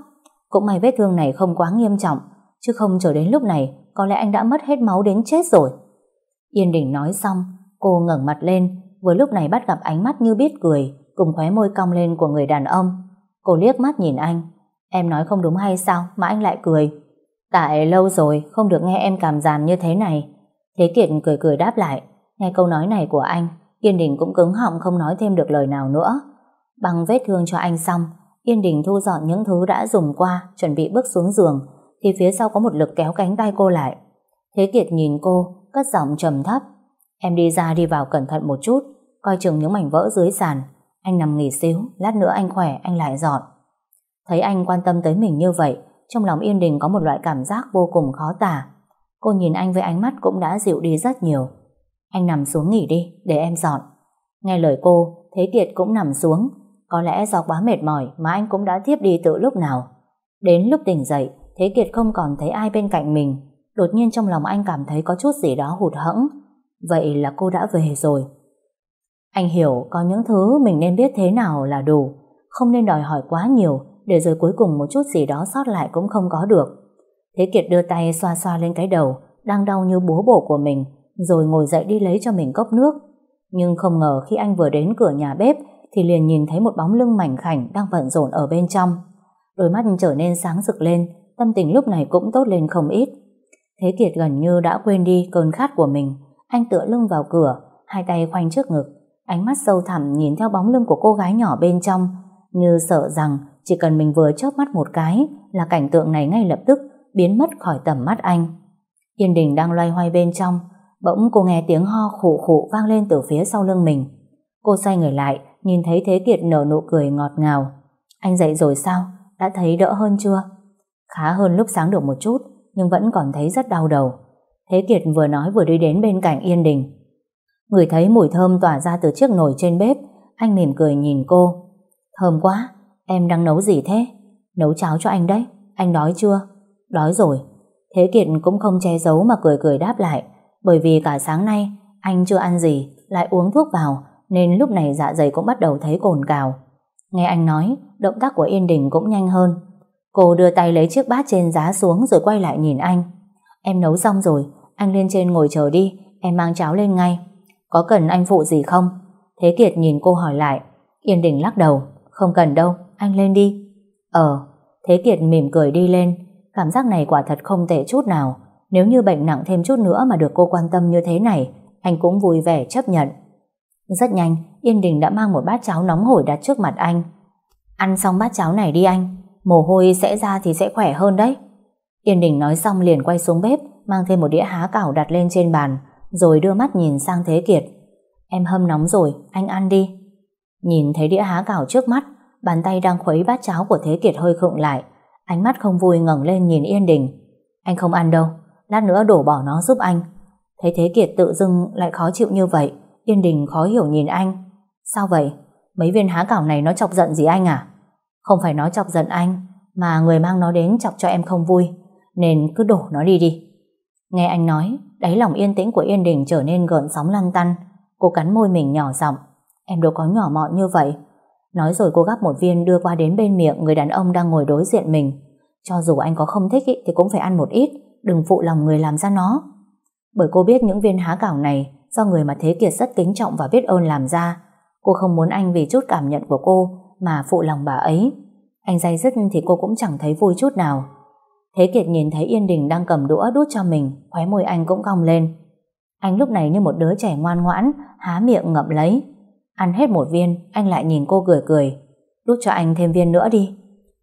Cũng may vết thương này không quá nghiêm trọng, chứ không chờ đến lúc này, có lẽ anh đã mất hết máu đến chết rồi. Yên Đình nói xong, cô ngẩng mặt lên, vừa lúc này bắt gặp ánh mắt như biết cười, cùng khóe môi cong lên của người đàn ông. Cô liếc mắt nhìn anh, em nói không đúng hay sao mà anh lại cười. Tại lâu rồi không được nghe em cảm giảm như thế này. Thế Kiệt cười cười đáp lại, nghe câu nói này của anh, Yên Đình cũng cứng họng không nói thêm được lời nào nữa. Bằng vết thương cho anh xong, Yên Đình thu dọn những thứ đã dùng qua, chuẩn bị bước xuống giường, thì phía sau có một lực kéo cánh tay cô lại. Thế Kiệt nhìn cô, cất giọng trầm thấp. Em đi ra đi vào cẩn thận một chút, coi chừng những mảnh vỡ dưới sàn. Anh nằm nghỉ xíu, lát nữa anh khỏe, anh lại dọn. Thấy anh quan tâm tới mình như vậy, trong lòng Yên Đình có một loại cảm giác vô cùng khó tả. Cô nhìn anh với ánh mắt cũng đã dịu đi rất nhiều. Anh nằm xuống nghỉ đi, để em dọn. Nghe lời cô, Thế Kiệt cũng nằm xuống. Có lẽ do quá mệt mỏi mà anh cũng đã thiếp đi từ lúc nào. Đến lúc tỉnh dậy, Thế Kiệt không còn thấy ai bên cạnh mình. Đột nhiên trong lòng anh cảm thấy có chút gì đó hụt hẫng. Vậy là cô đã về rồi. Anh hiểu có những thứ mình nên biết thế nào là đủ. Không nên đòi hỏi quá nhiều để rồi cuối cùng một chút gì đó sót lại cũng không có được. Thế Kiệt đưa tay xoa xoa lên cái đầu đang đau như búa bổ của mình rồi ngồi dậy đi lấy cho mình cốc nước. Nhưng không ngờ khi anh vừa đến cửa nhà bếp thì liền nhìn thấy một bóng lưng mảnh khảnh đang vận rộn ở bên trong. Đôi mắt trở nên sáng rực lên, tâm tình lúc này cũng tốt lên không ít. Thế Kiệt gần như đã quên đi cơn khát của mình. Anh tựa lưng vào cửa, hai tay khoanh trước ngực, ánh mắt sâu thẳm nhìn theo bóng lưng của cô gái nhỏ bên trong, như sợ rằng chỉ cần mình vừa chớp mắt một cái là cảnh tượng này ngay lập tức biến mất khỏi tầm mắt anh. Yên Đình đang loay hoay bên trong, bỗng cô nghe tiếng ho khụ khụ vang lên từ phía sau lưng mình. Cô xoay người lại, nhìn thấy Thế Kiệt nở nụ cười ngọt ngào. Anh dậy rồi sao? Đã thấy đỡ hơn chưa? Khá hơn lúc sáng được một chút, nhưng vẫn còn thấy rất đau đầu. Thế Kiệt vừa nói vừa đi đến bên cạnh Yên Đình. Người thấy mùi thơm tỏa ra từ chiếc nồi trên bếp, anh mỉm cười nhìn cô. Thơm quá, em đang nấu gì thế? Nấu cháo cho anh đấy, anh đói chưa? Đói rồi. Thế Kiệt cũng không che giấu mà cười cười đáp lại, bởi vì cả sáng nay anh chưa ăn gì, lại uống thuốc vào, nên lúc này dạ dày cũng bắt đầu thấy cồn cào. Nghe anh nói, động tác của Yên Đình cũng nhanh hơn. Cô đưa tay lấy chiếc bát trên giá xuống rồi quay lại nhìn anh. Em nấu xong rồi, anh lên trên ngồi chờ đi, em mang cháo lên ngay. Có cần anh phụ gì không? Thế Kiệt nhìn cô hỏi lại. Yên Đình lắc đầu. Không cần đâu, anh lên đi. Ờ, Thế Kiệt mỉm cười đi lên. Cảm giác này quả thật không tệ chút nào. Nếu như bệnh nặng thêm chút nữa mà được cô quan tâm như thế này, anh cũng vui vẻ chấp nhận. Rất nhanh, Yên Đình đã mang một bát cháo nóng hổi đặt trước mặt anh. Ăn xong bát cháo này đi anh, mồ hôi sẽ ra thì sẽ khỏe hơn đấy. Yên Đình nói xong liền quay xuống bếp, mang thêm một đĩa há cảo đặt lên trên bàn, rồi đưa mắt nhìn sang Thế Kiệt. Em hâm nóng rồi, anh ăn đi. Nhìn thấy đĩa há cảo trước mắt, bàn tay đang khuấy bát cháo của Thế Kiệt hơi khựng lại, ánh mắt không vui ngẩng lên nhìn Yên Đình. Anh không ăn đâu, lát nữa đổ bỏ nó giúp anh. Thấy Thế Kiệt tự dưng lại khó chịu như vậy, Yên Đình khó hiểu nhìn anh. Sao vậy? Mấy viên há cảo này nó chọc giận gì anh à? Không phải nó chọc giận anh, mà người mang nó đến chọc cho em không vui, nên cứ đổ nó đi đi. Nghe anh nói, đáy lòng yên tĩnh của Yên Đình trở nên gợn sóng lăn tăn. Cô cắn môi mình nhỏ giọng. Em đâu có nhỏ mọn như vậy. Nói rồi cô gắp một viên đưa qua đến bên miệng người đàn ông đang ngồi đối diện mình. Cho dù anh có không thích ý, thì cũng phải ăn một ít, đừng phụ lòng người làm ra nó. Bởi cô biết những viên há cảo này do người mà Thế Kiệt rất kính trọng và biết ơn làm ra. Cô không muốn anh vì chút cảm nhận của cô mà phụ lòng bà ấy. Anh dây dứt thì cô cũng chẳng thấy vui chút nào. Thế Kiệt nhìn thấy Yên Đình đang cầm đũa đút cho mình, khóe môi anh cũng cong lên. Anh lúc này như một đứa trẻ ngoan ngoãn, há miệng ngậm lấy. Ăn hết một viên, anh lại nhìn cô cười cười. Đút cho anh thêm viên nữa đi.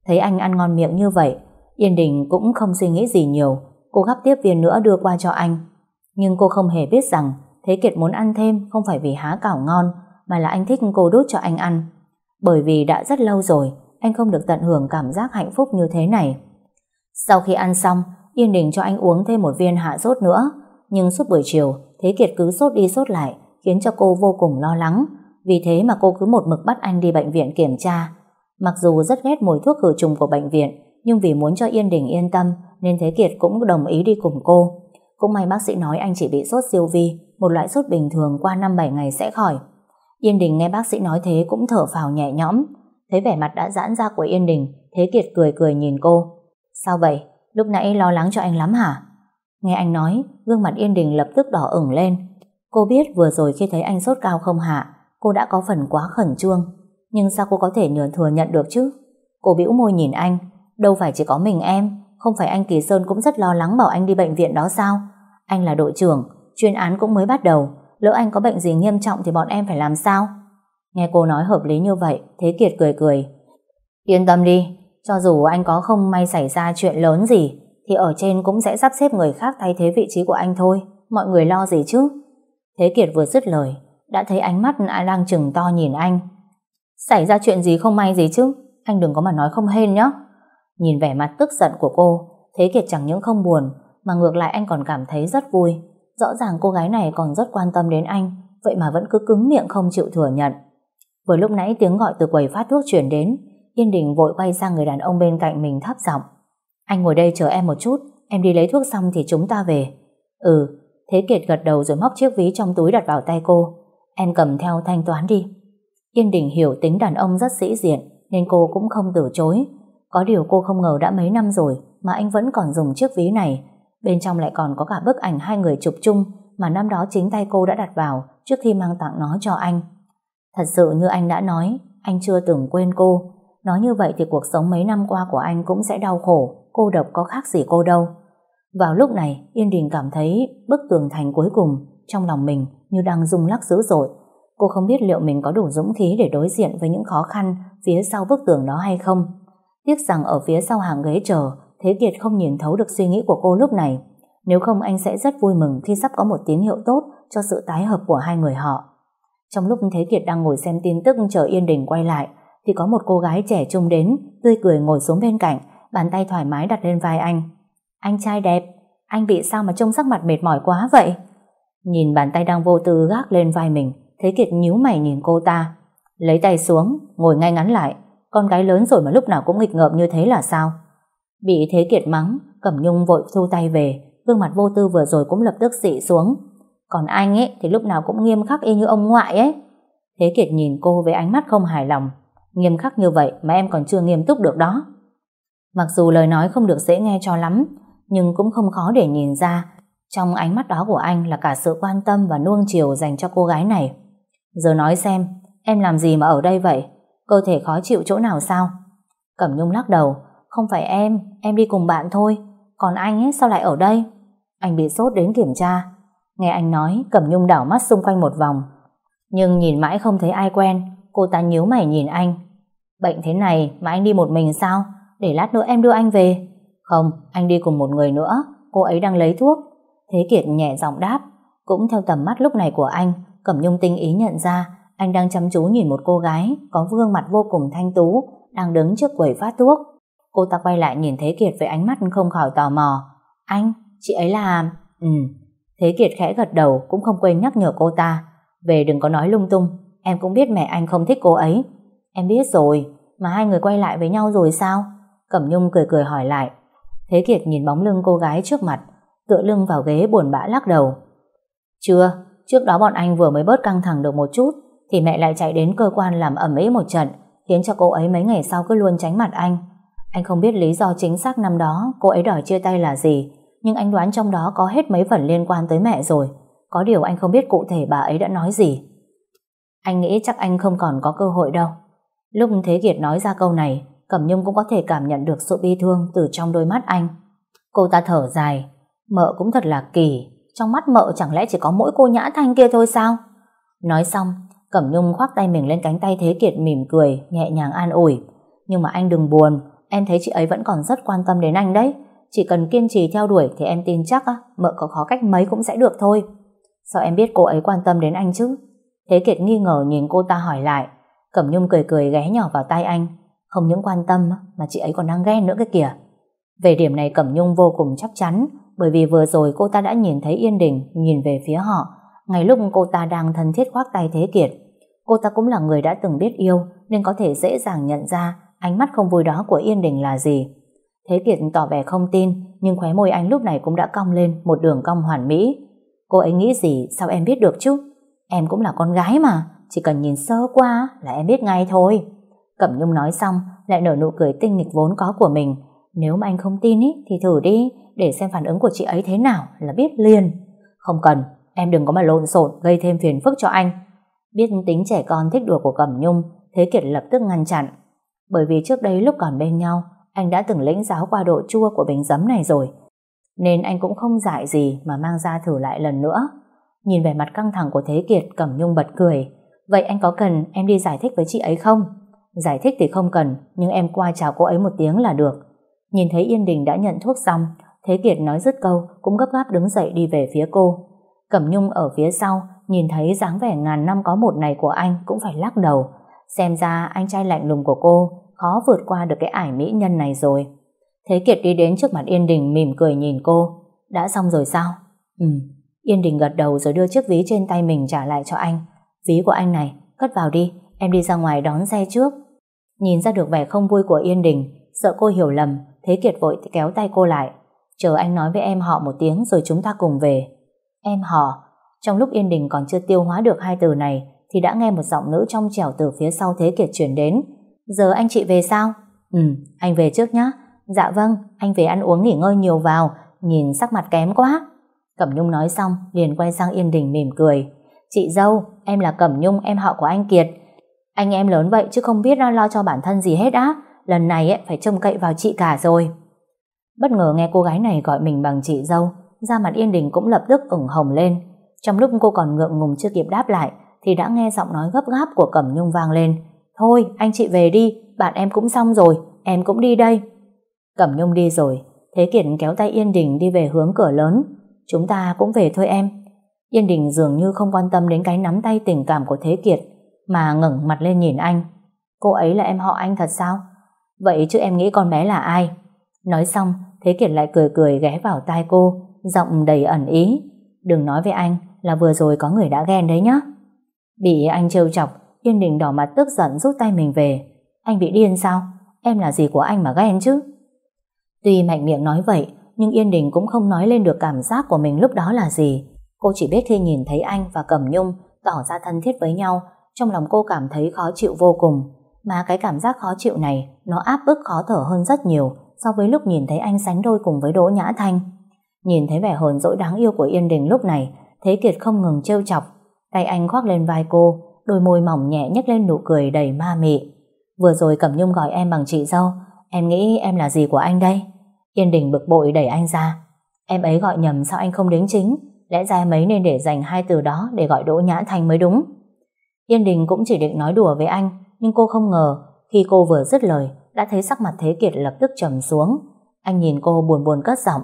Thấy anh ăn ngon miệng như vậy, Yên Đình cũng không suy nghĩ gì nhiều. Cô gắp tiếp viên nữa đưa qua cho anh. Nhưng cô không hề biết rằng Thế Kiệt muốn ăn thêm không phải vì há cảo ngon, mà là anh thích cô đút cho anh ăn. Bởi vì đã rất lâu rồi, anh không được tận hưởng cảm giác hạnh phúc như thế này. Sau khi ăn xong, Yên Đình cho anh uống thêm một viên hạ sốt nữa. Nhưng suốt buổi chiều, Thế Kiệt cứ sốt đi sốt lại, khiến cho cô vô cùng lo lắng. Vì thế mà cô cứ một mực bắt anh đi bệnh viện kiểm tra. Mặc dù rất ghét mùi thuốc khử trùng của bệnh viện, nhưng vì muốn cho Yên Đình yên tâm, nên Thế Kiệt cũng đồng ý đi cùng cô. Cũng may bác sĩ nói anh chỉ bị sốt siêu vi, một loại sốt bình thường qua 5-7 ngày sẽ khỏi. Yên Đình nghe bác sĩ nói thế cũng thở phào nhẹ nhõm. Thấy vẻ mặt đã giãn ra của Yên Đình, Thế Kiệt cười cười nhìn cô. Sao vậy? Lúc nãy lo lắng cho anh lắm hả? Nghe anh nói, gương mặt Yên Đình lập tức đỏ ửng lên. Cô biết vừa rồi khi thấy anh sốt cao không hạ, cô đã có phần quá khẩn trương. Nhưng sao cô có thể nhờ thừa nhận được chứ? Cô bĩu môi nhìn anh. Đâu phải chỉ có mình em, không phải anh Kỳ Sơn cũng rất lo lắng bảo anh đi bệnh viện đó sao? Anh là đội trưởng, chuyên án cũng mới bắt đầu. Lỡ anh có bệnh gì nghiêm trọng thì bọn em phải làm sao? Nghe cô nói hợp lý như vậy, Thế Kiệt cười cười. Yên tâm đi, cho dù anh có không may xảy ra chuyện lớn gì, thì ở trên cũng sẽ sắp xếp người khác thay thế vị trí của anh thôi. Mọi người lo gì chứ? Thế Kiệt vừa dứt lời, đã thấy ánh mắt ai đang chừng to nhìn anh. Xảy ra chuyện gì không may gì chứ? Anh đừng có mà nói không hên nhé. Nhìn vẻ mặt tức giận của cô, Thế Kiệt chẳng những không buồn, mà ngược lại anh còn cảm thấy rất vui. Rõ ràng cô gái này còn rất quan tâm đến anh, vậy mà vẫn cứ cứng miệng không chịu thừa nhận. Vừa lúc nãy tiếng gọi từ quầy phát thuốc chuyển đến, Yên Đình vội quay sang người đàn ông bên cạnh mình thấp giọng. Anh ngồi đây chờ em một chút, em đi lấy thuốc xong thì chúng ta về. Ừ, Thế Kiệt gật đầu rồi móc chiếc ví trong túi đặt vào tay cô. Em cầm theo thanh toán đi. Yên Đình hiểu tính đàn ông rất sĩ diện nên cô cũng không từ chối. Có điều cô không ngờ đã mấy năm rồi mà anh vẫn còn dùng chiếc ví này. Bên trong lại còn có cả bức ảnh hai người chụp chung mà năm đó chính tay cô đã đặt vào trước khi mang tặng nó cho anh. Thật sự như anh đã nói, anh chưa từng quên cô. Nói như vậy thì cuộc sống mấy năm qua của anh cũng sẽ đau khổ, cô độc có khác gì cô đâu. Vào lúc này, Yên Đình cảm thấy bức tường thành cuối cùng trong lòng mình như đang rung lắc dữ dội. Cô không biết liệu mình có đủ dũng khí để đối diện với những khó khăn phía sau bức tường đó hay không. Tiếc rằng ở phía sau hàng ghế chờ, Thế Kiệt không nhìn thấu được suy nghĩ của cô lúc này. Nếu không anh sẽ rất vui mừng khi sắp có một tín hiệu tốt cho sự tái hợp của hai người họ. Trong lúc Thế Kiệt đang ngồi xem tin tức chờ Yên Đình quay lại, thì có một cô gái trẻ trung đến, tươi cười ngồi xuống bên cạnh, bàn tay thoải mái đặt lên vai anh. Anh trai đẹp, anh bị sao mà trông sắc mặt mệt mỏi quá vậy? Nhìn bàn tay đang vô tư gác lên vai mình, Thế Kiệt nhíu mày nhìn cô ta. Lấy tay xuống, ngồi ngay ngắn lại. Con gái lớn rồi mà lúc nào cũng nghịch ngợm như thế là sao? Bị Thế Kiệt mắng, Cẩm Nhung vội thu tay về, gương mặt vô tư vừa rồi cũng lập tức xị xuống. Còn anh ấy thì lúc nào cũng nghiêm khắc y như ông ngoại ấy. Thế Kiệt nhìn cô với ánh mắt không hài lòng. Nghiêm khắc như vậy mà em còn chưa nghiêm túc được đó. Mặc dù lời nói không được dễ nghe cho lắm, nhưng cũng không khó để nhìn ra trong ánh mắt đó của anh là cả sự quan tâm và nuông chiều dành cho cô gái này. Giờ nói xem, em làm gì mà ở đây vậy? Cơ thể khó chịu chỗ nào sao? Cẩm Nhung lắc đầu, không phải em, em đi cùng bạn thôi. Còn anh ấy sao lại ở đây? Anh bị sốt đến kiểm tra. Nghe anh nói, Cẩm Nhung đảo mắt xung quanh một vòng. Nhưng nhìn mãi không thấy ai quen, cô ta nhíu mày nhìn anh. Bệnh thế này mà anh đi một mình sao? Để lát nữa em đưa anh về. Không, anh đi cùng một người nữa, cô ấy đang lấy thuốc. Thế Kiệt nhẹ giọng đáp, cũng theo tầm mắt lúc này của anh, Cẩm Nhung tinh ý nhận ra anh đang chăm chú nhìn một cô gái có gương mặt vô cùng thanh tú đang đứng trước quầy phát thuốc. Cô ta quay lại nhìn Thế Kiệt với ánh mắt không khỏi tò mò. Anh, chị ấy là... Ừ. Thế Kiệt khẽ gật đầu cũng không quên nhắc nhở cô ta. Về đừng có nói lung tung, em cũng biết mẹ anh không thích cô ấy. Em biết rồi, mà hai người quay lại với nhau rồi sao? Cẩm Nhung cười cười hỏi lại. Thế Kiệt nhìn bóng lưng cô gái trước mặt, tựa lưng vào ghế buồn bã lắc đầu. Chưa, trước đó bọn anh vừa mới bớt căng thẳng được một chút, thì mẹ lại chạy đến cơ quan làm ẩm ĩ một trận, khiến cho cô ấy mấy ngày sau cứ luôn tránh mặt anh. Anh không biết lý do chính xác năm đó cô ấy đòi chia tay là gì, nhưng anh đoán trong đó có hết mấy phần liên quan tới mẹ rồi. Có điều anh không biết cụ thể bà ấy đã nói gì. Anh nghĩ chắc anh không còn có cơ hội đâu. Lúc Thế Kiệt nói ra câu này, Cẩm Nhung cũng có thể cảm nhận được sự bi thương từ trong đôi mắt anh. Cô ta thở dài, mợ cũng thật là kỳ, trong mắt mợ chẳng lẽ chỉ có mỗi cô Nhã Thanh kia thôi sao? Nói xong, Cẩm Nhung khoác tay mình lên cánh tay Thế Kiệt mỉm cười, nhẹ nhàng an ủi. Nhưng mà anh đừng buồn, em thấy chị ấy vẫn còn rất quan tâm đến anh đấy. Chỉ cần kiên trì theo đuổi thì em tin chắc á, mợ có khó cách mấy cũng sẽ được thôi. Sao em biết cô ấy quan tâm đến anh chứ? Thế Kiệt nghi ngờ nhìn cô ta hỏi lại. Cẩm Nhung cười cười ghé nhỏ vào tay anh. Không những quan tâm mà chị ấy còn đang ghen nữa cái kìa. Về điểm này Cẩm Nhung vô cùng chắc chắn bởi vì vừa rồi cô ta đã nhìn thấy Yên Đình nhìn về phía họ ngay lúc cô ta đang thân thiết khoác tay Thế Kiệt. Cô ta cũng là người đã từng biết yêu nên có thể dễ dàng nhận ra ánh mắt không vui đó của Yên Đình là gì. Thế Kiệt tỏ vẻ không tin nhưng khóe môi anh lúc này cũng đã cong lên một đường cong hoàn mỹ. Cô ấy nghĩ gì sao em biết được chứ? Em cũng là con gái mà chỉ cần nhìn sơ qua là em biết ngay thôi. Cẩm Nhung nói xong lại nở nụ cười tinh nghịch vốn có của mình. Nếu mà anh không tin ý, thì thử đi để xem phản ứng của chị ấy thế nào là biết liền. Không cần, em đừng có mà lộn xộn gây thêm phiền phức cho anh. Biết tính trẻ con thích đùa của Cẩm Nhung, Thế Kiệt lập tức ngăn chặn. Bởi vì trước đây lúc còn bên nhau, anh đã từng lĩnh giáo qua độ chua của bình giấm này rồi. Nên anh cũng không dại gì mà mang ra thử lại lần nữa. Nhìn về mặt căng thẳng của Thế Kiệt, Cẩm Nhung bật cười. Vậy anh có cần em đi giải thích với chị ấy không? Giải thích thì không cần, nhưng em qua chào cô ấy một tiếng là được. Nhìn thấy Yên Đình đã nhận thuốc xong, Thế Kiệt nói dứt câu, cũng gấp gáp đứng dậy đi về phía cô. Cẩm Nhung ở phía sau, nhìn thấy dáng vẻ ngàn năm có một này của anh cũng phải lắc đầu. Xem ra anh trai lạnh lùng của cô khó vượt qua được cái ải mỹ nhân này rồi. Thế Kiệt đi đến trước mặt Yên Đình mỉm cười nhìn cô. Đã xong rồi sao? Ừ. Yên Đình gật đầu rồi đưa chiếc ví trên tay mình trả lại cho anh. Ví của anh này, cất vào đi, em đi ra ngoài đón xe trước. Nhìn ra được vẻ không vui của Yên Đình, sợ cô hiểu lầm, Thế Kiệt vội kéo tay cô lại. Chờ anh nói với em họ một tiếng rồi chúng ta cùng về. Em họ. Trong lúc Yên Đình còn chưa tiêu hóa được hai từ này, thì đã nghe một giọng nữ trong trẻo từ phía sau Thế Kiệt chuyển đến. Giờ anh chị về sao? Ừ, anh về trước nhé. Dạ vâng, anh về ăn uống nghỉ ngơi nhiều vào, nhìn sắc mặt kém quá. Cẩm Nhung nói xong, liền quay sang Yên Đình mỉm cười. Chị dâu, em là Cẩm Nhung, em họ của anh Kiệt. Anh em lớn vậy chứ không biết lo cho bản thân gì hết á. Lần này ấy, phải trông cậy vào chị cả rồi. Bất ngờ nghe cô gái này gọi mình bằng chị dâu, da mặt Yên Đình cũng lập tức ửng hồng lên. Trong lúc cô còn ngượng ngùng chưa kịp đáp lại thì đã nghe giọng nói gấp gáp của Cẩm Nhung vang lên. Thôi, anh chị về đi, bạn em cũng xong rồi, em cũng đi đây. Cẩm Nhung đi rồi, Thế Kiệt kéo tay Yên Đình đi về hướng cửa lớn. Chúng ta cũng về thôi em. Yên Đình dường như không quan tâm đến cái nắm tay tình cảm của Thế Kiệt, mà ngẩng mặt lên nhìn anh. Cô ấy là em họ anh thật sao? Vậy chứ em nghĩ con bé là ai? Nói xong, Thế Kiệt lại cười cười ghé vào tai cô, giọng đầy ẩn ý. Đừng nói với anh là vừa rồi có người đã ghen đấy nhá. Bị anh trêu chọc, Yên Đình đỏ mặt tức giận rút tay mình về. Anh bị điên sao? Em là gì của anh mà ghen chứ? Tuy mạnh miệng nói vậy, nhưng Yên Đình cũng không nói lên được cảm giác của mình lúc đó là gì. Cô chỉ biết khi nhìn thấy anh và Cẩm Nhung tỏ ra thân thiết với nhau, trong lòng cô cảm thấy khó chịu vô cùng. Mà cái cảm giác khó chịu này, nó áp bức khó thở hơn rất nhiều so với lúc nhìn thấy anh sánh đôi cùng với Đỗ Nhã Thanh. Nhìn thấy vẻ hồn dỗi đáng yêu của Yên Đình lúc này, Thế Kiệt không ngừng trêu chọc. Tay anh khoác lên vai cô, đôi môi mỏng nhẹ nhếch lên nụ cười đầy ma mị. Vừa rồi Cẩm Nhung gọi em bằng chị dâu, em nghĩ em là gì của anh đây? Yên Đình bực bội đẩy anh ra. Em ấy gọi nhầm sao anh không đến chính? Lẽ ra em ấy nên để dành hai từ đó để gọi Đỗ Nhã Thanh mới đúng. Yên Đình cũng chỉ định nói đùa với anh, nhưng cô không ngờ khi cô vừa dứt lời đã thấy sắc mặt Thế Kiệt lập tức trầm xuống. Anh nhìn cô buồn buồn cất giọng.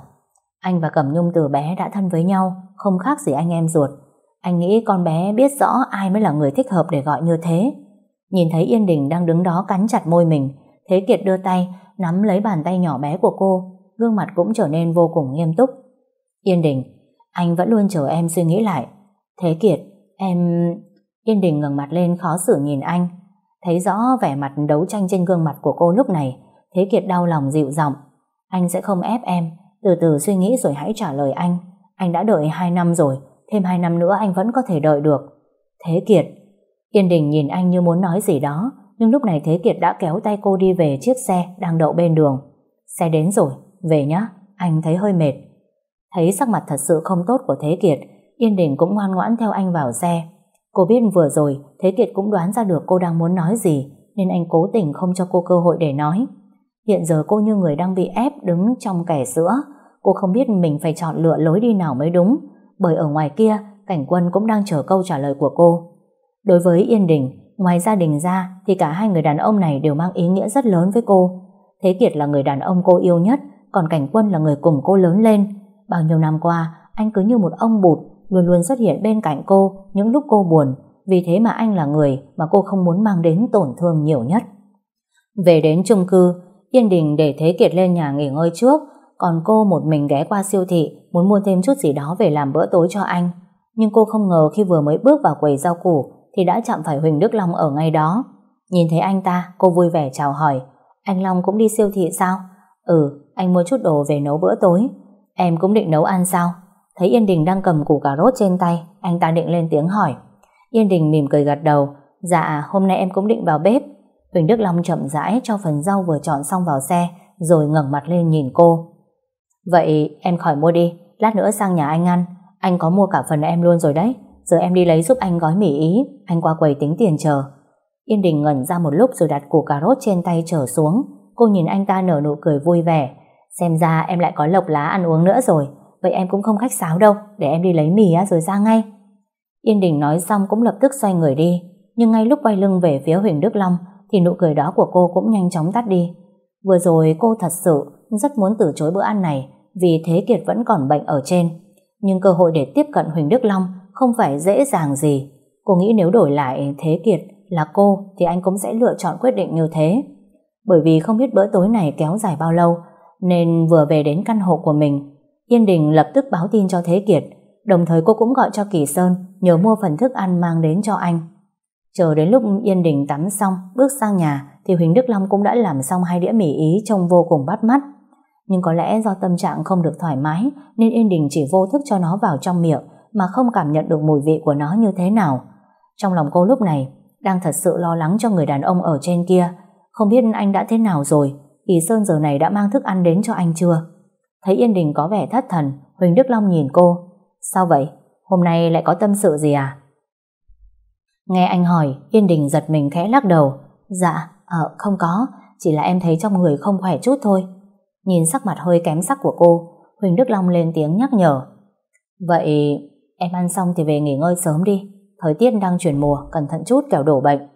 Anh và Cẩm Nhung từ bé đã thân với nhau, không khác gì anh em ruột. Anh nghĩ con bé biết rõ ai mới là người thích hợp để gọi như thế. Nhìn thấy Yên Đình đang đứng đó cắn chặt môi mình, Thế Kiệt đưa tay, nắm lấy bàn tay nhỏ bé của cô, gương mặt cũng trở nên vô cùng nghiêm túc. Yên Đình, anh vẫn luôn chờ em suy nghĩ lại. Thế Kiệt, em... Yên Đình ngẩng mặt lên khó xử nhìn anh. Thấy rõ vẻ mặt đấu tranh trên gương mặt của cô lúc này, Thế Kiệt đau lòng dịu giọng. Anh sẽ không ép em, từ từ suy nghĩ rồi hãy trả lời anh. Anh đã đợi 2 năm rồi, thêm 2 năm nữa anh vẫn có thể đợi được. Thế Kiệt, Yên Đình nhìn anh như muốn nói gì đó, nhưng lúc này Thế Kiệt đã kéo tay cô đi về chiếc xe đang đậu bên đường. Xe đến rồi, về nhá, anh thấy hơi mệt. Thấy sắc mặt thật sự không tốt của Thế Kiệt, Yên Đình cũng ngoan ngoãn theo anh vào xe. Cô biết vừa rồi, Thế Kiệt cũng đoán ra được cô đang muốn nói gì, nên anh cố tình không cho cô cơ hội để nói. Hiện giờ cô như người đang bị ép đứng trong kẻ sữa, cô không biết mình phải chọn lựa lối đi nào mới đúng, bởi ở ngoài kia, cảnh quân cũng đang chờ câu trả lời của cô. Đối với Yên Đình, ngoài gia đình ra thì cả hai người đàn ông này đều mang ý nghĩa rất lớn với cô. Thế Kiệt là người đàn ông cô yêu nhất, còn Cảnh Quân là người cùng cô lớn lên. Bao nhiêu năm qua, anh cứ như một ông bụt, luôn luôn xuất hiện bên cạnh cô những lúc cô buồn, vì thế mà anh là người mà cô không muốn mang đến tổn thương nhiều nhất. Về đến chung cư, Yên Đình để Thế Kiệt lên nhà nghỉ ngơi trước, còn cô một mình ghé qua siêu thị muốn mua thêm chút gì đó về làm bữa tối cho anh. Nhưng cô không ngờ khi vừa mới bước vào quầy rau củ thì đã chạm phải Huỳnh Đức Long ở ngay đó. Nhìn thấy anh ta, cô vui vẻ chào hỏi. Anh Long cũng đi siêu thị sao? Ừ, anh mua chút đồ về nấu bữa tối. Em cũng định nấu ăn sao? Thấy Yên Đình đang cầm củ cà rốt trên tay, anh ta định lên tiếng hỏi. Yên Đình mỉm cười gật đầu. Dạ, hôm nay em cũng định vào bếp. Huỳnh Đức Long chậm rãi cho phần rau vừa chọn xong vào xe, rồi ngẩng mặt lên nhìn cô. Vậy em khỏi mua đi, lát nữa sang nhà anh ăn. Anh có mua cả phần em luôn rồi đấy. Giờ em đi lấy giúp anh gói mì ý, anh qua quầy tính tiền chờ. Yên Đình ngẩn ra một lúc rồi đặt củ cà rốt trên tay trở xuống. Cô nhìn anh ta nở nụ cười vui vẻ. Xem ra em lại có lộc lá ăn uống nữa rồi. Vậy em cũng không khách sáo đâu, để em đi lấy mì á rồi ra ngay. Yên Đình nói xong cũng lập tức xoay người đi. Nhưng ngay lúc quay lưng về phía Huỳnh Đức Long thì nụ cười đó của cô cũng nhanh chóng tắt đi. Vừa rồi cô thật sự rất muốn từ chối bữa ăn này vì Thế Kiệt vẫn còn bệnh ở trên. Nhưng cơ hội để tiếp cận Huỳnh Đức Long không phải dễ dàng gì. Cô nghĩ nếu đổi lại Thế Kiệt là cô thì anh cũng sẽ lựa chọn quyết định như thế. Bởi vì không biết bữa tối này kéo dài bao lâu, nên vừa về đến căn hộ của mình, Yên Đình lập tức báo tin cho Thế Kiệt đồng thời cô cũng gọi cho Kỳ Sơn nhờ mua phần thức ăn mang đến cho anh. Chờ đến lúc Yên Đình tắm xong bước sang nhà thì Huỳnh Đức Long cũng đã làm xong hai đĩa mì ý trông vô cùng bắt mắt. Nhưng có lẽ do tâm trạng không được thoải mái nên Yên Đình chỉ vô thức cho nó vào trong miệng mà không cảm nhận được mùi vị của nó như thế nào. Trong lòng cô lúc này đang thật sự lo lắng cho người đàn ông ở trên kia. Không biết anh đã thế nào rồi, Kỳ Sơn giờ này đã mang thức ăn đến cho anh chưa? Thấy Yên Đình có vẻ thất thần, Huỳnh Đức Long nhìn cô. Sao vậy? Hôm nay lại có tâm sự gì à? Nghe anh hỏi, Yên Đình giật mình khẽ lắc đầu. Dạ, ờ, không có, chỉ là em thấy trong người không khỏe chút thôi. Nhìn sắc mặt hơi kém sắc của cô, Huỳnh Đức Long lên tiếng nhắc nhở. Vậy Em ăn xong thì về nghỉ ngơi sớm đi. Thời tiết đang chuyển mùa, cẩn thận chút kẻo đổ bệnh.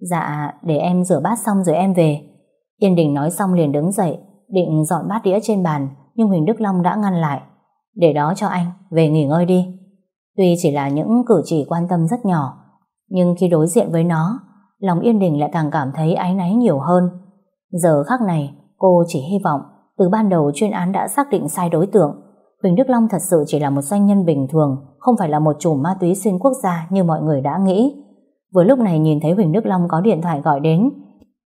Dạ, để em rửa bát xong rồi em về. Yên Đình nói xong liền đứng dậy, định dọn bát đĩa trên bàn, nhưng Huỳnh Đức Long đã ngăn lại. Để đó cho anh, về nghỉ ngơi đi. Tuy chỉ là những cử chỉ quan tâm rất nhỏ, nhưng khi đối diện với nó, lòng Yên Đình lại càng cảm thấy áy náy nhiều hơn. Giờ khắc này, cô chỉ hy vọng từ ban đầu chuyên án đã xác định sai đối tượng. Huỳnh Đức Long thật sự chỉ là một doanh nhân bình thường, không phải là một chủ ma túy xuyên quốc gia như mọi người đã nghĩ. Vừa lúc này nhìn thấy Huỳnh Đức Long có điện thoại gọi đến,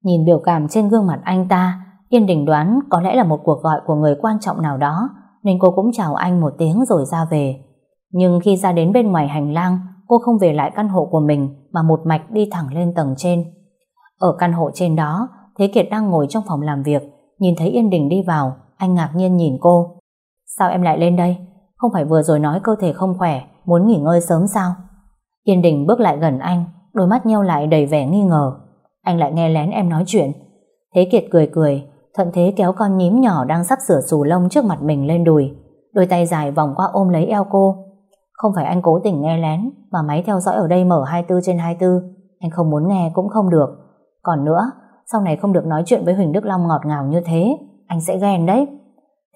nhìn biểu cảm trên gương mặt anh ta, Yên Đình đoán có lẽ là một cuộc gọi của người quan trọng nào đó, nên cô cũng chào anh một tiếng rồi ra về. Nhưng khi ra đến bên ngoài hành lang, cô không về lại căn hộ của mình mà một mạch đi thẳng lên tầng trên. Ở căn hộ trên đó, Thế Kiệt đang ngồi trong phòng làm việc, nhìn thấy Yên Đình đi vào, anh ngạc nhiên nhìn cô. Sao em lại lên đây? Không phải vừa rồi nói cơ thể không khỏe, muốn nghỉ ngơi sớm sao? Yên Đình bước lại gần anh, đôi mắt nheo lại đầy vẻ nghi ngờ. Anh lại nghe lén em nói chuyện. Thế Kiệt cười cười, thuận thế kéo con nhím nhỏ đang sắp sửa xù lông trước mặt mình lên đùi. Đôi tay dài vòng qua ôm lấy eo cô. Không phải anh cố tình nghe lén, mà máy theo dõi ở đây mở 24 trên 24. Anh không muốn nghe cũng không được. Còn nữa, sau này không được nói chuyện với Huỳnh Đức Long ngọt ngào như thế. Anh sẽ ghen đấy.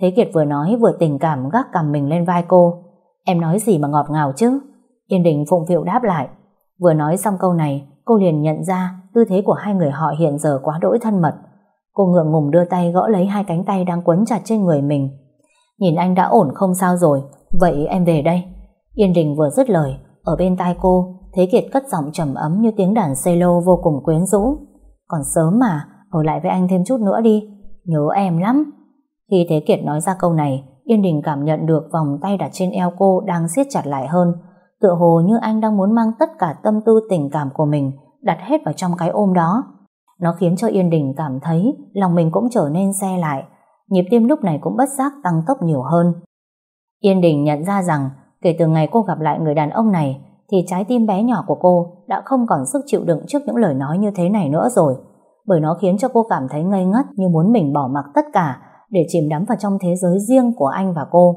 Thế Kiệt vừa nói vừa tình cảm gác cầm mình lên vai cô. Em nói gì mà ngọt ngào chứ? Yên Đình phụng phịu đáp lại. Vừa nói xong câu này, cô liền nhận ra tư thế của hai người họ hiện giờ quá đỗi thân mật. Cô ngượng ngùng đưa tay gõ lấy hai cánh tay đang quấn chặt trên người mình. Nhìn anh đã ổn không sao rồi, vậy em về đây. Yên Đình vừa dứt lời, ở bên tai cô, Thế Kiệt cất giọng trầm ấm như tiếng đàn cello vô cùng quyến rũ. Còn sớm mà, ở lại với anh thêm chút nữa đi, nhớ em lắm. Khi Thế Kiệt nói ra câu này, Yên Đình cảm nhận được vòng tay đặt trên eo cô đang siết chặt lại hơn, tựa hồ như anh đang muốn mang tất cả tâm tư tình cảm của mình đặt hết vào trong cái ôm đó. Nó khiến cho Yên Đình cảm thấy lòng mình cũng trở nên xe lại, nhịp tim lúc này cũng bất giác tăng tốc nhiều hơn. Yên Đình nhận ra rằng kể từ ngày cô gặp lại người đàn ông này thì trái tim bé nhỏ của cô đã không còn sức chịu đựng trước những lời nói như thế này nữa rồi, bởi nó khiến cho cô cảm thấy ngây ngất như muốn mình bỏ mặc tất cả để chìm đắm vào trong thế giới riêng của anh và cô,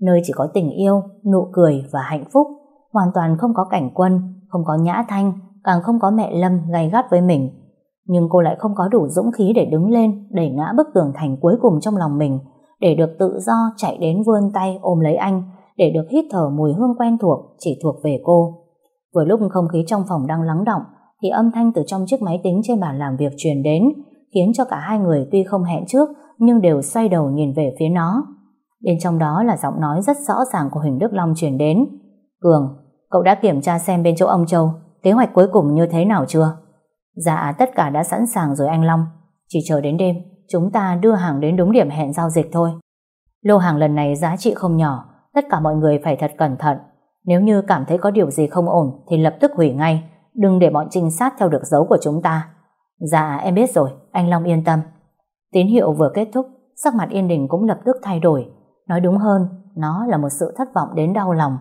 nơi chỉ có tình yêu, nụ cười và hạnh phúc, hoàn toàn không có cảnh quân, không có nhã thanh, càng không có mẹ Lâm gay gắt với mình. Nhưng cô lại không có đủ dũng khí để đứng lên, đẩy ngã bức tường thành cuối cùng trong lòng mình, để được tự do chạy đến vươn tay ôm lấy anh, để được hít thở mùi hương quen thuộc chỉ thuộc về cô. Vừa lúc không khí trong phòng đang lắng động, thì âm thanh từ trong chiếc máy tính trên bàn làm việc truyền đến, khiến cho cả hai người tuy không hẹn trước, nhưng đều xoay đầu nhìn về phía nó. Bên trong đó là giọng nói rất rõ ràng của Huỳnh Đức Long truyền đến. Cường, cậu đã kiểm tra xem bên chỗ ông Châu, kế hoạch cuối cùng như thế nào chưa? Dạ, tất cả đã sẵn sàng rồi anh Long. Chỉ chờ đến đêm, chúng ta đưa hàng đến đúng điểm hẹn giao dịch thôi. Lô hàng lần này giá trị không nhỏ, tất cả mọi người phải thật cẩn thận. Nếu như cảm thấy có điều gì không ổn thì lập tức hủy ngay, đừng để bọn trinh sát theo được dấu của chúng ta. Dạ, em biết rồi, anh Long yên tâm. Tín hiệu vừa kết thúc, sắc mặt Yên Đình cũng lập tức thay đổi. Nói đúng hơn, nó là một sự thất vọng đến đau lòng.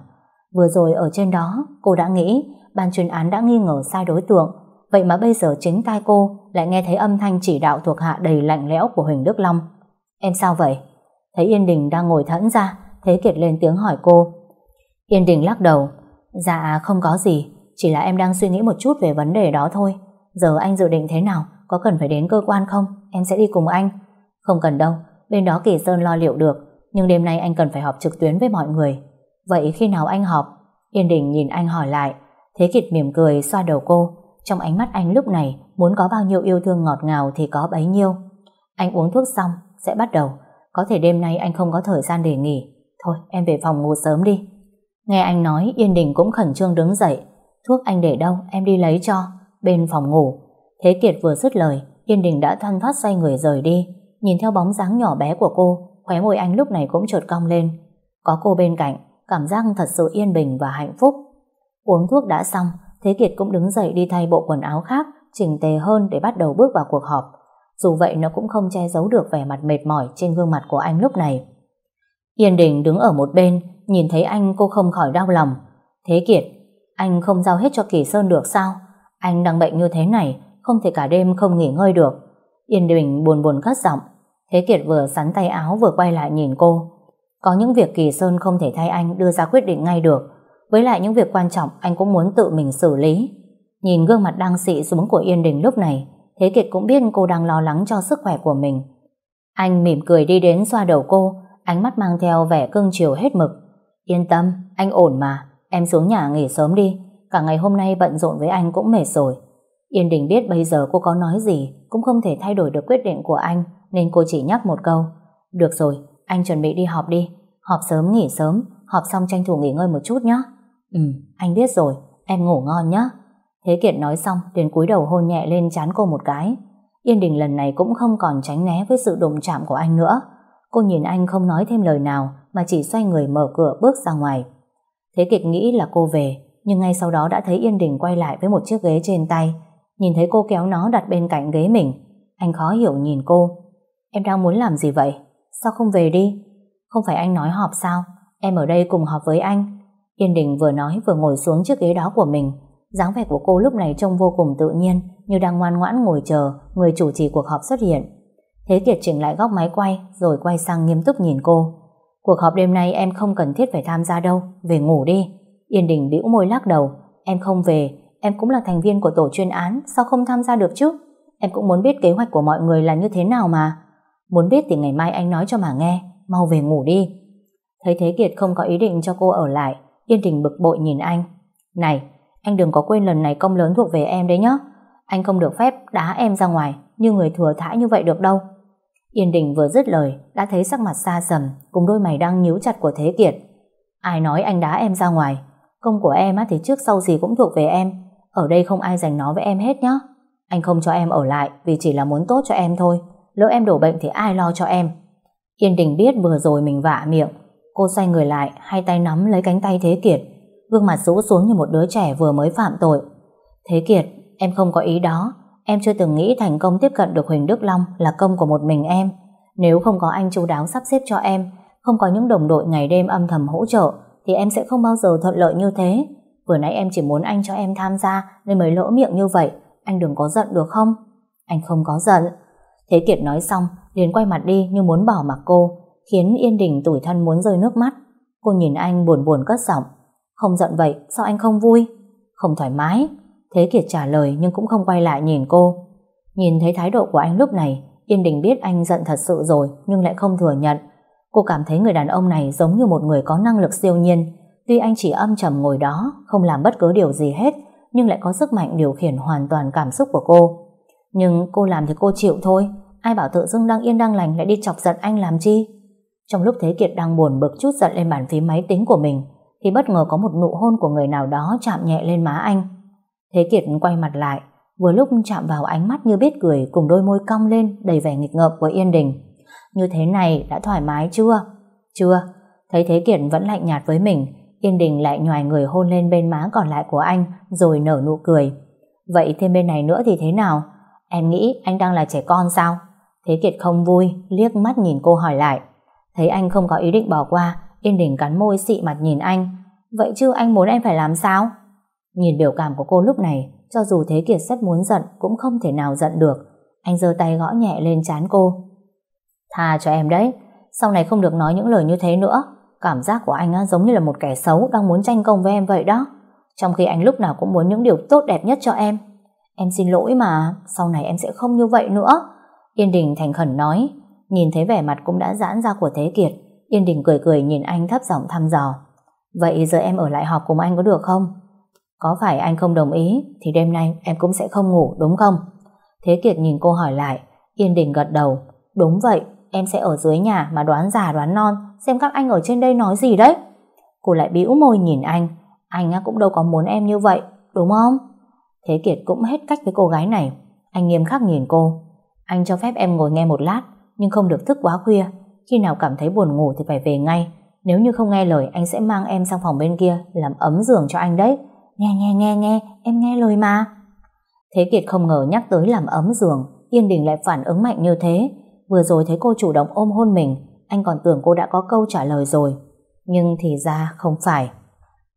Vừa rồi ở trên đó, cô đã nghĩ ban chuyên án đã nghi ngờ sai đối tượng. Vậy mà bây giờ chính tai cô lại nghe thấy âm thanh chỉ đạo thuộc hạ đầy lạnh lẽo của Huỳnh Đức Long. Em sao vậy? Thấy Yên Đình đang ngồi thẫn ra, Thế Kiệt lên tiếng hỏi cô. Yên Đình lắc đầu. Dạ không có gì, chỉ là em đang suy nghĩ một chút về vấn đề đó thôi. Giờ anh dự định thế nào? Có cần phải đến cơ quan không? Em sẽ đi cùng anh. Không cần đâu, bên đó Kỳ Sơn lo liệu được. Nhưng đêm nay anh cần phải họp trực tuyến với mọi người. Vậy khi nào anh họp? Yên Đình nhìn anh hỏi lại. Thế Kiệt mỉm cười xoa đầu cô. Trong ánh mắt anh lúc này muốn có bao nhiêu yêu thương ngọt ngào thì có bấy nhiêu. Anh uống thuốc xong, sẽ bắt đầu. Có thể đêm nay anh không có thời gian để nghỉ. Thôi, em về phòng ngủ sớm đi. Nghe anh nói, Yên Đình cũng khẩn trương đứng dậy. Thuốc anh để đâu, em đi lấy cho. Bên phòng ngủ. Thế Kiệt vừa dứt lời, Yên Đình đã thoăn thoát xoay người rời đi. Nhìn theo bóng dáng nhỏ bé của cô, khóe môi anh lúc này cũng trượt cong lên. Có cô bên cạnh, cảm giác thật sự yên bình và hạnh phúc. Uống thuốc đã xong, Thế Kiệt cũng đứng dậy đi thay bộ quần áo khác, chỉnh tề hơn để bắt đầu bước vào cuộc họp. Dù vậy nó cũng không che giấu được vẻ mặt mệt mỏi trên gương mặt của anh lúc này. Yên Đình đứng ở một bên, nhìn thấy anh cô không khỏi đau lòng. Thế Kiệt, anh không giao hết cho Kỳ Sơn được sao? Anh đang bệnh như thế này, không thể cả đêm không nghỉ ngơi được. Yên Đình buồn buồn cất giọng. Thế Kiệt vừa sắn tay áo vừa quay lại nhìn cô. Có những việc Kỳ Sơn không thể thay anh đưa ra quyết định ngay được. Với lại những việc quan trọng anh cũng muốn tự mình xử lý. Nhìn gương mặt đang xị xuống của Yên Đình lúc này, Thế Kiệt cũng biết cô đang lo lắng cho sức khỏe của mình. Anh mỉm cười đi đến xoa đầu cô, ánh mắt mang theo vẻ cưng chiều hết mực. Yên tâm, anh ổn mà, em xuống nhà nghỉ sớm đi, cả ngày hôm nay bận rộn với anh cũng mệt rồi. Yên Đình biết bây giờ cô có nói gì cũng không thể thay đổi được quyết định của anh nên cô chỉ nhắc một câu. Được rồi, anh chuẩn bị đi họp đi, họp sớm nghỉ sớm, họp xong tranh thủ nghỉ ngơi một chút nhé. Ừ, anh biết rồi, em ngủ ngon nhé. Thế Kiệt nói xong liền cúi đầu hôn nhẹ lên chán cô một cái. Yên Đình lần này cũng không còn tránh né với sự đụng chạm của anh nữa. Cô nhìn anh không nói thêm lời nào mà chỉ xoay người mở cửa bước ra ngoài. Thế Kiệt nghĩ là cô về, nhưng ngay sau đó đã thấy Yên Đình quay lại với một chiếc ghế trên tay. Nhìn thấy cô kéo nó đặt bên cạnh ghế mình, anh khó hiểu nhìn cô. Em đang muốn làm gì vậy? Sao không về đi? Không phải anh nói họp sao? Em ở đây cùng họp với anh. Yên Đình vừa nói vừa ngồi xuống chiếc ghế đó của mình. dáng vẻ của cô lúc này trông vô cùng tự nhiên, như đang ngoan ngoãn ngồi chờ người chủ trì cuộc họp xuất hiện. Thế Kiệt chỉnh lại góc máy quay rồi quay sang nghiêm túc nhìn cô. Cuộc họp đêm nay em không cần thiết phải tham gia đâu, về ngủ đi. Yên Đình bĩu môi lắc đầu, em không về, em cũng là thành viên của tổ chuyên án, sao không tham gia được chứ? Em cũng muốn biết kế hoạch của mọi người là như thế nào mà. Muốn biết thì ngày mai anh nói cho mà nghe, mau về ngủ đi. Thấy Thế Kiệt không có ý định cho cô ở lại, Yên Đình bực bội nhìn anh. Này, anh đừng có quên lần này công lớn thuộc về em đấy nhá. Anh không được phép đá em ra ngoài như người thừa thãi như vậy được đâu. Yên Đình vừa dứt lời đã thấy sắc mặt xa sầm cùng đôi mày đang nhíu chặt của Thế Kiệt. Ai nói anh đá em ra ngoài? Công của em á thì trước sau gì cũng thuộc về em. Ở đây không ai giành nó với em hết nhá. Anh không cho em ở lại vì chỉ là muốn tốt cho em thôi. Lỡ em đổ bệnh thì ai lo cho em? Yên Đình biết vừa rồi mình vạ miệng. Cô xoay người lại, hai tay nắm lấy cánh tay Thế Kiệt. Gương mặt rũ xuống như một đứa trẻ vừa mới phạm tội. Thế Kiệt, em không có ý đó. Em chưa từng nghĩ thành công tiếp cận được Huỳnh Đức Long là công của một mình em. Nếu không có anh chú đáo sắp xếp cho em, không có những đồng đội ngày đêm âm thầm hỗ trợ, thì em sẽ không bao giờ thuận lợi như thế. Vừa nãy em chỉ muốn anh cho em tham gia nên mới lỡ miệng như vậy. Anh đừng có giận được không? Anh không có giận. Thế Kiệt nói xong, liền quay mặt đi như muốn bỏ mặc cô, khiến Yên Đình tủi thân muốn rơi nước mắt. Cô nhìn anh buồn buồn cất giọng. Không giận vậy, sao anh không vui? Không thoải mái. Thế Kiệt trả lời nhưng cũng không quay lại nhìn cô. Nhìn thấy thái độ của anh lúc này, Yên Đình biết anh giận thật sự rồi nhưng lại không thừa nhận. Cô cảm thấy người đàn ông này giống như một người có năng lực siêu nhiên. Tuy anh chỉ âm trầm ngồi đó, không làm bất cứ điều gì hết, nhưng lại có sức mạnh điều khiển hoàn toàn cảm xúc của cô. Nhưng cô làm thì cô chịu thôi. Ai bảo tự dưng đang yên đang lành lại đi chọc giận anh làm chi? Trong lúc Thế Kiệt đang buồn bực chút giận lên bàn phím máy tính của mình, thì bất ngờ có một nụ hôn của người nào đó chạm nhẹ lên má anh. Thế Kiệt quay mặt lại, vừa lúc chạm vào ánh mắt như biết cười cùng đôi môi cong lên đầy vẻ nghịch ngợm của Yên Đình. Như thế này đã thoải mái chưa? Chưa. Thấy Thế Kiệt vẫn lạnh nhạt với mình, Yên Đình lại nhòi người hôn lên bên má còn lại của anh rồi nở nụ cười. Vậy thêm bên này nữa thì thế nào? Em nghĩ anh đang là trẻ con sao? Thế Kiệt không vui, liếc mắt nhìn cô hỏi lại. Thấy anh không có ý định bỏ qua, Yên Đình cắn môi xị mặt nhìn anh. Vậy chứ anh muốn em phải làm sao? Nhìn biểu cảm của cô lúc này, cho dù Thế Kiệt rất muốn giận cũng không thể nào giận được. Anh giơ tay gõ nhẹ lên trán cô. Tha cho em đấy, sau này không được nói những lời như thế nữa. Cảm giác của anh giống như là một kẻ xấu đang muốn tranh công với em vậy đó. Trong khi anh lúc nào cũng muốn những điều tốt đẹp nhất cho em. Em xin lỗi mà, sau này em sẽ không như vậy nữa. Yên Đình thành khẩn nói, nhìn thấy vẻ mặt cũng đã giãn ra của Thế Kiệt. Yên Đình cười cười nhìn anh thấp giọng thăm dò. Vậy giờ em ở lại họp cùng anh có được không? Có phải anh không đồng ý thì đêm nay em cũng sẽ không ngủ đúng không? Thế Kiệt nhìn cô hỏi lại, Yên Đình gật đầu. Đúng vậy, em sẽ ở dưới nhà mà đoán già đoán non xem các anh ở trên đây nói gì đấy. Cô lại bĩu môi nhìn anh, anh cũng đâu có muốn em như vậy, đúng không? Thế Kiệt cũng hết cách với cô gái này. Anh nghiêm khắc nhìn cô. Anh cho phép em ngồi nghe một lát, nhưng không được thức quá khuya. Khi nào cảm thấy buồn ngủ thì phải về ngay. Nếu như không nghe lời, anh sẽ mang em sang phòng bên kia, làm ấm giường cho anh đấy. Nghe nghe nghe nghe, em nghe lời mà. Thế Kiệt không ngờ nhắc tới làm ấm giường, Yên Đình lại phản ứng mạnh như thế. Vừa rồi thấy cô chủ động ôm hôn mình, anh còn tưởng cô đã có câu trả lời rồi. Nhưng thì ra không phải.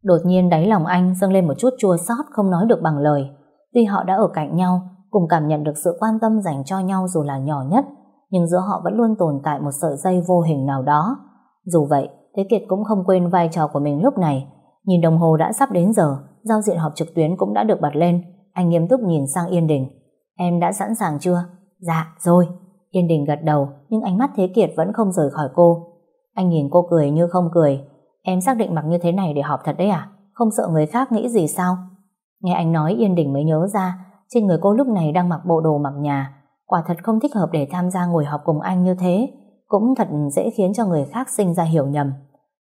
Đột nhiên đáy lòng anh dâng lên một chút chua xót không nói được bằng lời. Tuy họ đã ở cạnh nhau, cùng cảm nhận được sự quan tâm dành cho nhau dù là nhỏ nhất, nhưng giữa họ vẫn luôn tồn tại một sợi dây vô hình nào đó. Dù vậy, Thế Kiệt cũng không quên vai trò của mình lúc này. Nhìn đồng hồ đã sắp đến giờ, giao diện họp trực tuyến cũng đã được bật lên. Anh nghiêm túc nhìn sang Yên Đình. Em đã sẵn sàng chưa? Dạ, rồi. Yên Đình gật đầu, nhưng ánh mắt Thế Kiệt vẫn không rời khỏi cô. Anh nhìn cô cười như không cười. Em xác định mặc như thế này để họp thật đấy à? Không sợ người khác nghĩ gì sao? Nghe anh nói Yên Đình mới nhớ ra, trên người cô lúc này đang mặc bộ đồ mặc nhà. Quả thật không thích hợp để tham gia ngồi họp cùng anh như thế. Cũng thật dễ khiến cho người khác sinh ra hiểu nhầm.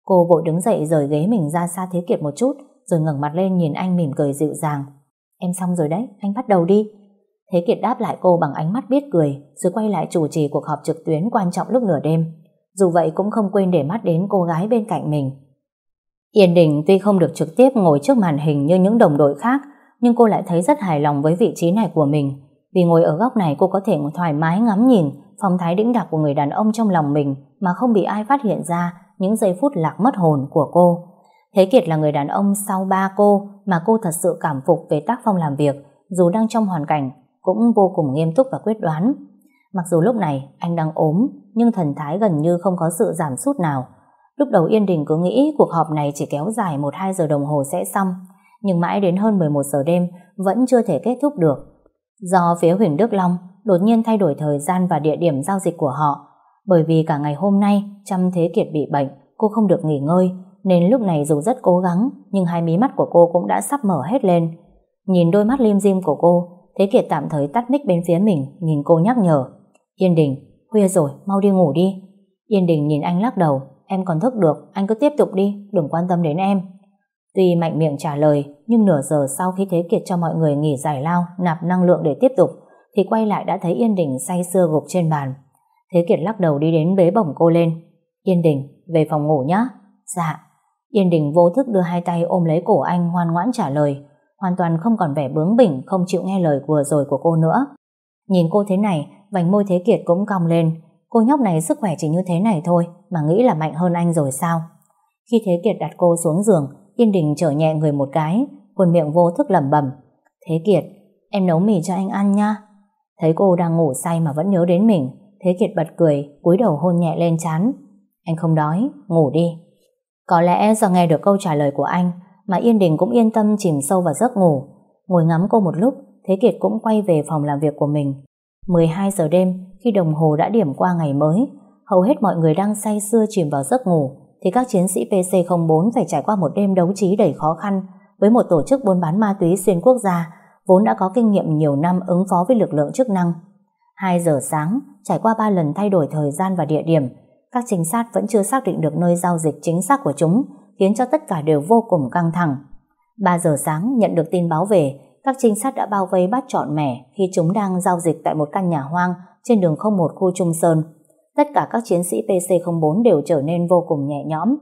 Cô vội đứng dậy rời ghế mình ra xa Thế Kiệt một chút, rồi ngẩng mặt lên nhìn anh mỉm cười dịu dàng. Em xong rồi đấy, anh bắt đầu đi. Thế Kiệt đáp lại cô bằng ánh mắt biết cười, rồi quay lại chủ trì cuộc họp trực tuyến quan trọng lúc nửa đêm. Dù vậy cũng không quên để mắt đến cô gái bên cạnh mình. Yên Đình tuy không được trực tiếp ngồi trước màn hình như những đồng đội khác, nhưng cô lại thấy rất hài lòng với vị trí này của mình. Vì ngồi ở góc này cô có thể thoải mái ngắm nhìn phong thái đĩnh đạc của người đàn ông trong lòng mình mà không bị ai phát hiện ra những giây phút lạc mất hồn của cô. Thế Kiệt là người đàn ông sau ba cô mà cô thật sự cảm phục về tác phong làm việc, dù đang trong hoàn cảnh cũng vô cùng nghiêm túc và quyết đoán. Mặc dù lúc này anh đang ốm, nhưng thần thái gần như không có sự giảm sút nào. Lúc đầu Yên Đình cứ nghĩ cuộc họp này chỉ kéo dài 1-2 giờ đồng hồ sẽ xong, nhưng mãi đến hơn 11 giờ đêm vẫn chưa thể kết thúc được. Do phía Huỳnh Đức Long đột nhiên thay đổi thời gian và địa điểm giao dịch của họ, bởi vì cả ngày hôm nay Trăm Thế Kiệt bị bệnh, cô không được nghỉ ngơi, nên lúc này dù rất cố gắng, nhưng hai mí mắt của cô cũng đã sắp mở hết lên. Nhìn đôi mắt lim dim của cô, Thế Kiệt tạm thời tắt mic bên phía mình, nhìn cô nhắc nhở. Yên Đình, khuya rồi, mau đi ngủ đi. Yên Đình nhìn anh lắc đầu, em còn thức được, anh cứ tiếp tục đi, đừng quan tâm đến em. Tuy mạnh miệng trả lời, nhưng nửa giờ sau khi Thế Kiệt cho mọi người nghỉ giải lao, nạp năng lượng để tiếp tục, thì quay lại đã thấy Yên Đình say sưa gục trên bàn. Thế Kiệt lắc đầu đi đến bế bổng cô lên. Yên Đình, về phòng ngủ nhá Dạ. Yên Đình vô thức đưa hai tay ôm lấy cổ anh ngoan ngoãn trả lời, hoàn toàn không còn vẻ bướng bỉnh không chịu nghe lời vừa rồi của cô nữa. Nhìn cô thế này, vành môi Thế Kiệt cũng cong lên. Cô nhóc này sức khỏe chỉ như thế này thôi, mà nghĩ là mạnh hơn anh rồi sao? Khi Thế Kiệt đặt cô xuống giường, Yên Đình trở nhẹ người một cái, khuôn miệng vô thức lẩm bẩm. Thế Kiệt, em nấu mì cho anh ăn nha. Thấy cô đang ngủ say mà vẫn nhớ đến mình, Thế Kiệt bật cười, cúi đầu hôn nhẹ lên chán. Anh không đói, ngủ đi. Có lẽ do nghe được câu trả lời của anh mà Yên Đình cũng yên tâm chìm sâu vào giấc ngủ. Ngồi ngắm cô một lúc, Thế Kiệt cũng quay về phòng làm việc của mình. 12 giờ đêm, khi đồng hồ đã điểm qua ngày mới, hầu hết mọi người đang say sưa chìm vào giấc ngủ, thì các chiến sĩ PC04 phải trải qua một đêm đấu trí đầy khó khăn với một tổ chức buôn bán ma túy xuyên quốc gia vốn đã có kinh nghiệm nhiều năm ứng phó với lực lượng chức năng. 2 giờ sáng, trải qua 3 lần thay đổi thời gian và địa điểm, các trinh sát vẫn chưa xác định được nơi giao dịch chính xác của chúng, khiến cho tất cả đều vô cùng căng thẳng. 3 giờ sáng, nhận được tin báo về, các trinh sát đã bao vây bắt trọn mẻ khi chúng đang giao dịch tại một căn nhà hoang trên đường 01 khu Trung Sơn. Tất cả các chiến sĩ PC04 đều trở nên vô cùng nhẹ nhõm.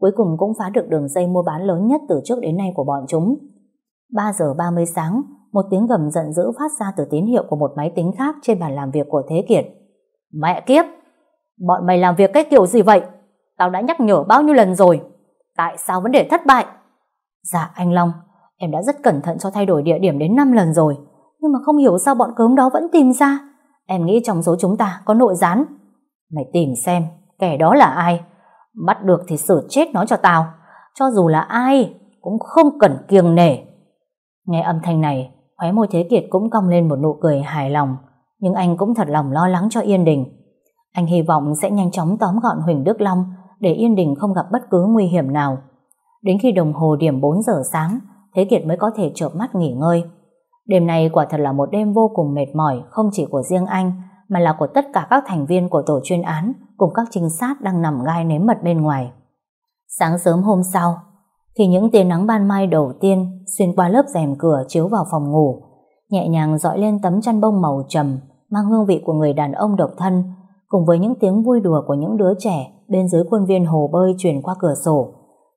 Cuối cùng cũng phá được đường dây mua bán lớn nhất từ trước đến nay của bọn chúng. 3 giờ 30 sáng, một tiếng gầm giận dữ phát ra từ tín hiệu của một máy tính khác trên bàn làm việc của Thế Kiệt. Mẹ kiếp! Bọn mày làm việc cái kiểu gì vậy? Tao đã nhắc nhở bao nhiêu lần rồi. Tại sao vấn đề thất bại? Dạ anh Long, em đã rất cẩn thận cho thay đổi địa điểm đến 5 lần rồi. Nhưng mà không hiểu sao bọn cớm đó vẫn tìm ra. Em nghĩ trong số chúng ta có nội gián. Mày tìm xem, kẻ đó là ai? Bắt được thì xử chết nó cho tao. Cho dù là ai, cũng không cần kiêng nể. Nghe âm thanh này, khóe môi Thế Kiệt cũng cong lên một nụ cười hài lòng. Nhưng anh cũng thật lòng lo lắng cho Yên Đình. Anh hy vọng sẽ nhanh chóng tóm gọn Huỳnh Đức Long để Yên Đình không gặp bất cứ nguy hiểm nào. Đến khi đồng hồ điểm 4 giờ sáng, Thế Kiệt mới có thể chợp mắt nghỉ ngơi. Đêm này quả thật là một đêm vô cùng mệt mỏi không chỉ của riêng anh mà là của tất cả các thành viên của tổ chuyên án cùng các trinh sát đang nằm gai nếm mật bên ngoài. Sáng sớm hôm sau, khi những tia nắng ban mai đầu tiên xuyên qua lớp rèm cửa chiếu vào phòng ngủ, nhẹ nhàng dọi lên tấm chăn bông màu trầm mang hương vị của người đàn ông độc thân cùng với những tiếng vui đùa của những đứa trẻ bên dưới khuôn viên hồ bơi truyền qua cửa sổ,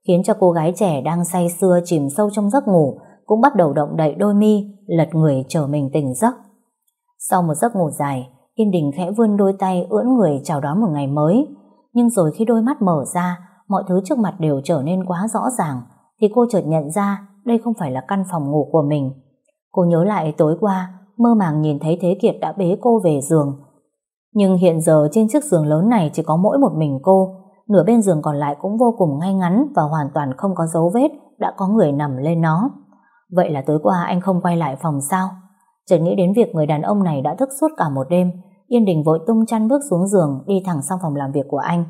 khiến cho cô gái trẻ đang say sưa chìm sâu trong giấc ngủ cũng bắt đầu động đậy đôi mi, lật người chờ mình tỉnh giấc. Sau một giấc ngủ dài, Yên Đình khẽ vươn đôi tay ưỡn người chào đón một ngày mới. Nhưng rồi khi đôi mắt mở ra, mọi thứ trước mặt đều trở nên quá rõ ràng, thì cô chợt nhận ra đây không phải là căn phòng ngủ của mình. Cô nhớ lại tối qua, mơ màng nhìn thấy Thế Kiệt đã bế cô về giường, nhưng hiện giờ trên chiếc giường lớn này chỉ có mỗi một mình cô, nửa bên giường còn lại cũng vô cùng ngay ngắn và hoàn toàn không có dấu vết đã có người nằm lên nó. Vậy là tối qua anh không quay lại phòng sao? Chợt nghĩ đến việc người đàn ông này đã thức suốt cả một đêm, Yên Đình vội tung chăn bước xuống giường đi thẳng sang phòng làm việc của anh.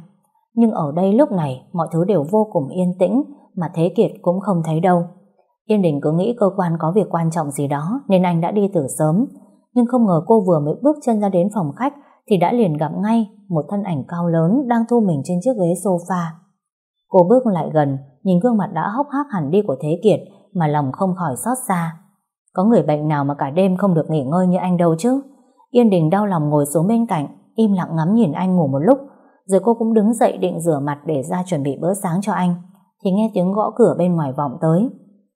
Nhưng ở đây lúc này mọi thứ đều vô cùng yên tĩnh mà Thế Kiệt cũng không thấy đâu. Yên Đình cứ nghĩ cơ quan có việc quan trọng gì đó nên anh đã đi từ sớm. Nhưng không ngờ cô vừa mới bước chân ra đến phòng khách thì đã liền gặp ngay một thân ảnh cao lớn đang thu mình trên chiếc ghế sofa. Cô bước lại gần, nhìn gương mặt đã hốc hác hẳn đi của Thế Kiệt mà lòng không khỏi xót xa. Có người bệnh nào mà cả đêm không được nghỉ ngơi như anh đâu chứ? Yên Đình đau lòng ngồi xuống bên cạnh, im lặng ngắm nhìn anh ngủ một lúc, rồi cô cũng đứng dậy định rửa mặt để ra chuẩn bị bữa sáng cho anh, thì nghe tiếng gõ cửa bên ngoài vọng tới.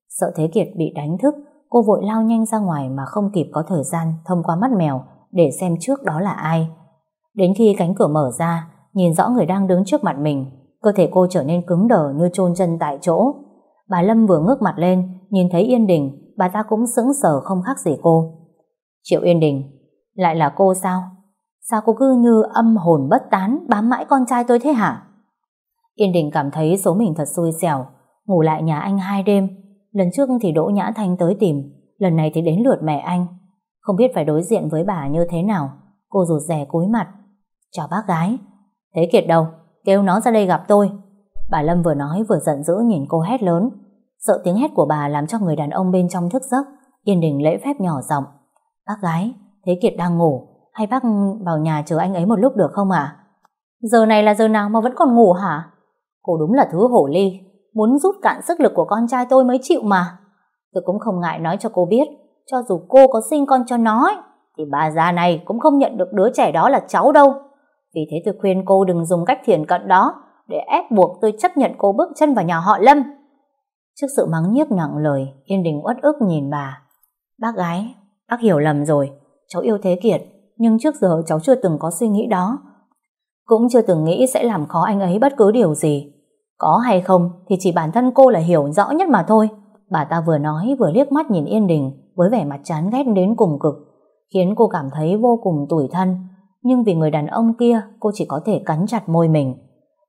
Sợ Thế Kiệt bị đánh thức, cô vội lao nhanh ra ngoài mà không kịp có thời gian thông qua mắt mèo để xem trước đó là ai. Đến khi cánh cửa mở ra, nhìn rõ người đang đứng trước mặt mình, cơ thể cô trở nên cứng đờ như chôn chân tại chỗ. Bà Lâm vừa ngước mặt lên, nhìn thấy Yên Đình, bà ta cũng sững sờ không khác gì cô. Triệu Yên Đình, lại là cô sao? Sao cô cứ như âm hồn bất tán bám mãi con trai tôi thế hả? Yên Đình cảm thấy số mình thật xui xẻo, ngủ lại nhà anh hai đêm. Lần trước thì Đỗ Nhã Thanh tới tìm, lần này thì đến lượt mẹ anh. Không biết phải đối diện với bà như thế nào, cô rụt rè cúi mặt. Chào bác gái. Thế Kiệt đâu? Kêu nó ra đây gặp tôi. Bà Lâm vừa nói vừa giận dữ nhìn cô hét lớn. Sợ tiếng hét của bà làm cho người đàn ông bên trong thức giấc. Yên Đình lễ phép nhỏ giọng. Bác gái, Thế Kiệt đang ngủ. Hay bác vào nhà chờ anh ấy một lúc được không ạ? Giờ này là giờ nào mà vẫn còn ngủ hả? Cô đúng là thứ hổ ly. Muốn rút cạn sức lực của con trai tôi mới chịu mà. Tôi cũng không ngại nói cho cô biết. Cho dù cô có sinh con cho nó ấy, thì bà già này cũng không nhận được đứa trẻ đó là cháu đâu. Vì thế tôi khuyên cô đừng dùng cách thiền cận đó để ép buộc tôi chấp nhận cô bước chân vào nhà họ Lâm. Trước sự mắng nhiếc nặng lời, Yên Đình uất ức nhìn bà. Bác gái, bác hiểu lầm rồi. Cháu yêu Thế Kiệt, nhưng trước giờ cháu chưa từng có suy nghĩ đó. Cũng chưa từng nghĩ sẽ làm khó anh ấy bất cứ điều gì. Có hay không thì chỉ bản thân cô là hiểu rõ nhất mà thôi. Bà ta vừa nói vừa liếc mắt nhìn Yên Đình với vẻ mặt chán ghét đến cùng cực, khiến cô cảm thấy vô cùng tủi thân. Nhưng vì người đàn ông kia, cô chỉ có thể cắn chặt môi mình.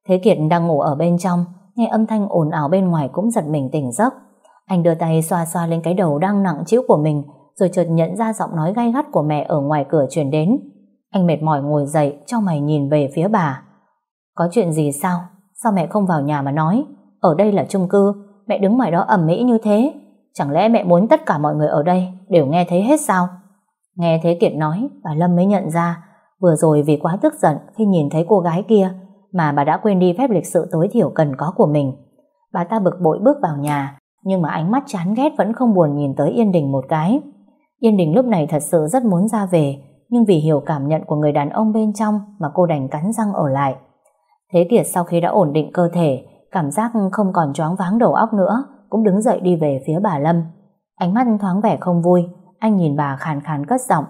Thế Kiệt đang ngủ ở bên trong, nghe âm thanh ồn ào bên ngoài cũng giật mình tỉnh giấc. Anh đưa tay xoa xoa lên cái đầu đang nặng trĩu của mình, rồi chợt nhận ra giọng nói gay gắt của mẹ ở ngoài cửa truyền đến. Anh mệt mỏi ngồi dậy, cho mày nhìn về phía bà. Có chuyện gì sao? Sao mẹ không vào nhà mà nói? Ở đây là chung cư, mẹ đứng ngoài đó ẩm mỹ như thế. Chẳng lẽ mẹ muốn tất cả mọi người ở đây đều nghe thấy hết sao? Nghe Thế Kiệt nói, bà Lâm mới nhận ra vừa rồi vì quá tức giận khi nhìn thấy cô gái kia mà bà đã quên đi phép lịch sự tối thiểu cần có của mình. Bà ta bực bội bước vào nhà, nhưng mà ánh mắt chán ghét vẫn không buồn nhìn tới Yên Đình một cái. Yên Đình lúc này thật sự rất muốn ra về, nhưng vì hiểu cảm nhận của người đàn ông bên trong mà cô đành cắn răng ở lại. Thế Kiệt sau khi đã ổn định cơ thể, cảm giác không còn choáng váng đầu óc nữa, cũng đứng dậy đi về phía bà Lâm. Ánh mắt thoáng vẻ không vui, anh nhìn bà khàn khàn cất giọng.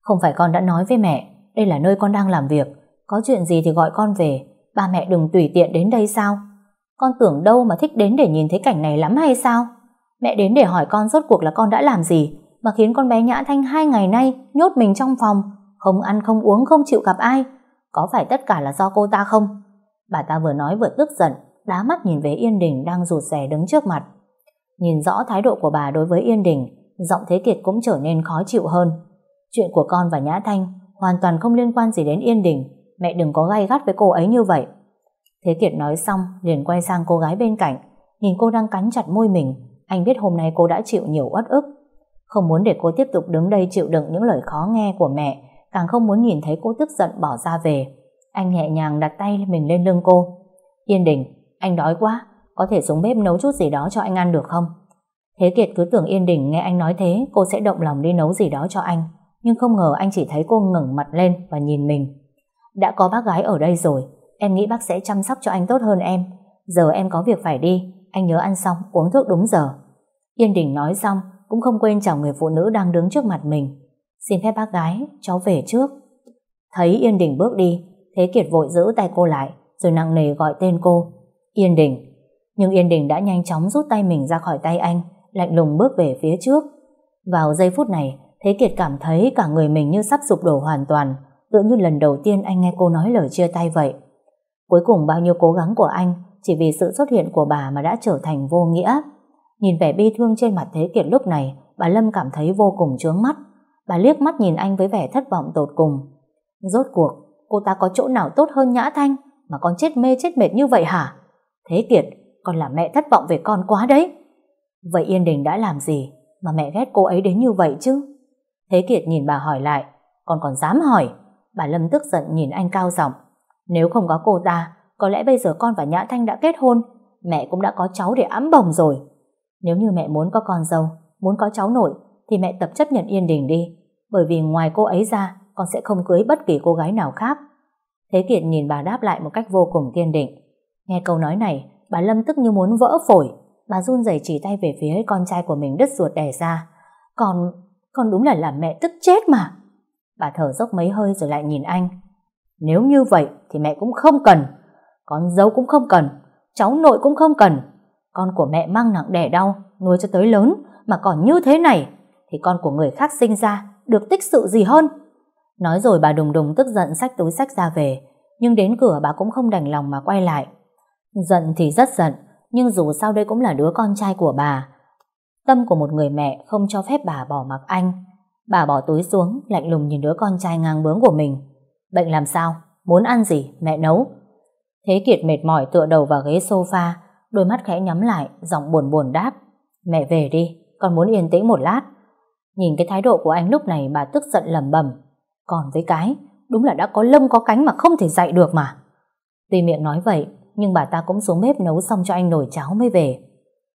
Không phải con đã nói với mẹ, đây là nơi con đang làm việc, có chuyện gì thì gọi con về, ba mẹ đừng tùy tiện đến đây sao? Con tưởng đâu mà thích đến để nhìn thấy cảnh này lắm hay sao? Mẹ đến để hỏi con rốt cuộc là con đã làm gì mà khiến con bé Nhã Thanh hai ngày nay nhốt mình trong phòng, không ăn không uống không chịu gặp ai. Có phải tất cả là do cô ta không? Bà ta vừa nói vừa tức giận, đá mắt nhìn về Yên Đình đang rụt rè đứng trước mặt. Nhìn rõ thái độ của bà đối với Yên Đình, giọng Thế Kiệt cũng trở nên khó chịu hơn. Chuyện của con và Nhã Thanh hoàn toàn không liên quan gì đến Yên Đình, mẹ đừng có gay gắt với cô ấy như vậy. Thế Kiệt nói xong, liền quay sang cô gái bên cạnh, nhìn cô đang cắn chặt môi mình, anh biết hôm nay cô đã chịu nhiều uất ức. Không muốn để cô tiếp tục đứng đây chịu đựng những lời khó nghe của mẹ, càng không muốn nhìn thấy cô tức giận bỏ ra về. Anh nhẹ nhàng đặt tay mình lên lưng cô. Yên Đình, anh đói quá, có thể xuống bếp nấu chút gì đó cho anh ăn được không? Thế Kiệt cứ tưởng Yên Đình nghe anh nói thế, cô sẽ động lòng đi nấu gì đó cho anh. Nhưng không ngờ anh chỉ thấy cô ngẩng mặt lên và nhìn mình. Đã có bác gái ở đây rồi, em nghĩ bác sẽ chăm sóc cho anh tốt hơn em. Giờ em có việc phải đi, anh nhớ ăn xong, uống thuốc đúng giờ. Yên Đình nói xong, cũng không quên chào người phụ nữ đang đứng trước mặt mình. Xin phép bác gái, cháu về trước. Thấy Yên Đình bước đi, Thế Kiệt vội giữ tay cô lại, rồi nặng nề gọi tên cô. Yên Đình. Nhưng Yên Đình đã nhanh chóng rút tay mình ra khỏi tay anh, lạnh lùng bước về phía trước. Vào giây phút này, Thế Kiệt cảm thấy cả người mình như sắp sụp đổ hoàn toàn, tựa như lần đầu tiên anh nghe cô nói lời chia tay vậy. Cuối cùng bao nhiêu cố gắng của anh chỉ vì sự xuất hiện của bà mà đã trở thành vô nghĩa. Nhìn vẻ bi thương trên mặt Thế Kiệt lúc này, bà Lâm cảm thấy vô cùng chướng mắt. Bà liếc mắt nhìn anh với vẻ thất vọng tột cùng. Rốt cuộc, cô ta có chỗ nào tốt hơn Nhã Thanh mà con chết mê chết mệt như vậy hả? Thế Kiệt, con là mẹ thất vọng về con quá đấy. Vậy Yên Đình đã làm gì mà mẹ ghét cô ấy đến như vậy chứ? Thế Kiệt nhìn bà hỏi lại, con còn dám hỏi? Bà Lâm tức giận nhìn anh cao giọng. Nếu không có cô ta, có lẽ bây giờ con và Nhã Thanh đã kết hôn, mẹ cũng đã có cháu để ấm bồng rồi. Nếu như mẹ muốn có con dâu, muốn có cháu nội, thì mẹ tập chấp nhận Yên Đình đi, bởi vì ngoài cô ấy ra, con sẽ không cưới bất kỳ cô gái nào khác. Thế Kiệt nhìn bà đáp lại một cách vô cùng kiên định. Nghe câu nói này, bà Lâm tức như muốn vỡ phổi, bà run rẩy chỉ tay về phía con trai của mình đứt ruột đẻ ra. còn con đúng là làm mẹ tức chết mà. Bà thở dốc mấy hơi rồi lại nhìn anh. Nếu như vậy thì mẹ cũng không cần. Con dâu cũng không cần. Cháu nội cũng không cần. Con của mẹ mang nặng đẻ đau, nuôi cho tới lớn, mà còn như thế này, thì con của người khác sinh ra, được tích sự gì hơn. Nói rồi bà đùng đùng tức giận xách túi sách ra về, nhưng đến cửa bà cũng không đành lòng mà quay lại. Giận thì rất giận, nhưng dù sao đây cũng là đứa con trai của bà. Tâm của một người mẹ không cho phép bà bỏ mặc anh. Bà bỏ túi xuống, lạnh lùng nhìn đứa con trai ngang bướng của mình. Bệnh làm sao? Muốn ăn gì? Mẹ nấu. Thế Kiệt mệt mỏi tựa đầu vào ghế sofa, đôi mắt khẽ nhắm lại, giọng buồn buồn đáp. Mẹ về đi, con muốn yên tĩnh một lát. Nhìn cái thái độ của anh lúc này bà tức giận lầm bầm. Còn với cái, đúng là đã có lông có cánh mà không thể dạy được mà. Tuy miệng nói vậy, nhưng bà ta cũng xuống bếp nấu xong cho anh nồi cháo mới về.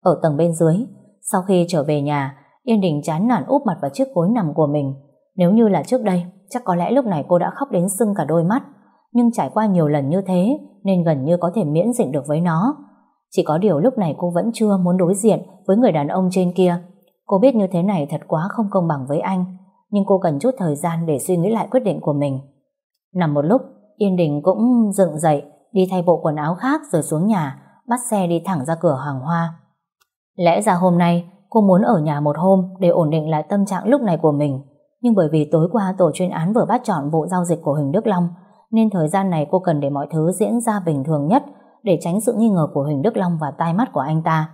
Ở tầng bên dưới, sau khi trở về nhà, Yên Đình chán nản úp mặt vào chiếc gối nằm của mình. Nếu như là trước đây, chắc có lẽ lúc này cô đã khóc đến sưng cả đôi mắt. Nhưng trải qua nhiều lần như thế, nên gần như có thể miễn dịch được với nó. Chỉ có điều lúc này cô vẫn chưa muốn đối diện với người đàn ông trên kia. Cô biết như thế này thật quá không công bằng với anh, nhưng cô cần chút thời gian để suy nghĩ lại quyết định của mình. Nằm một lúc, Yên Đình cũng dựng dậy, đi thay bộ quần áo khác rồi xuống nhà, bắt xe đi thẳng ra cửa hàng hoa. Lẽ ra hôm nay, cô muốn ở nhà một hôm để ổn định lại tâm trạng lúc này của mình. Nhưng bởi vì tối qua tổ chuyên án vừa bắt chọn bộ giao dịch của Huỳnh Đức Long, nên thời gian này cô cần để mọi thứ diễn ra bình thường nhất để tránh sự nghi ngờ của Huỳnh Đức Long và tai mắt của anh ta.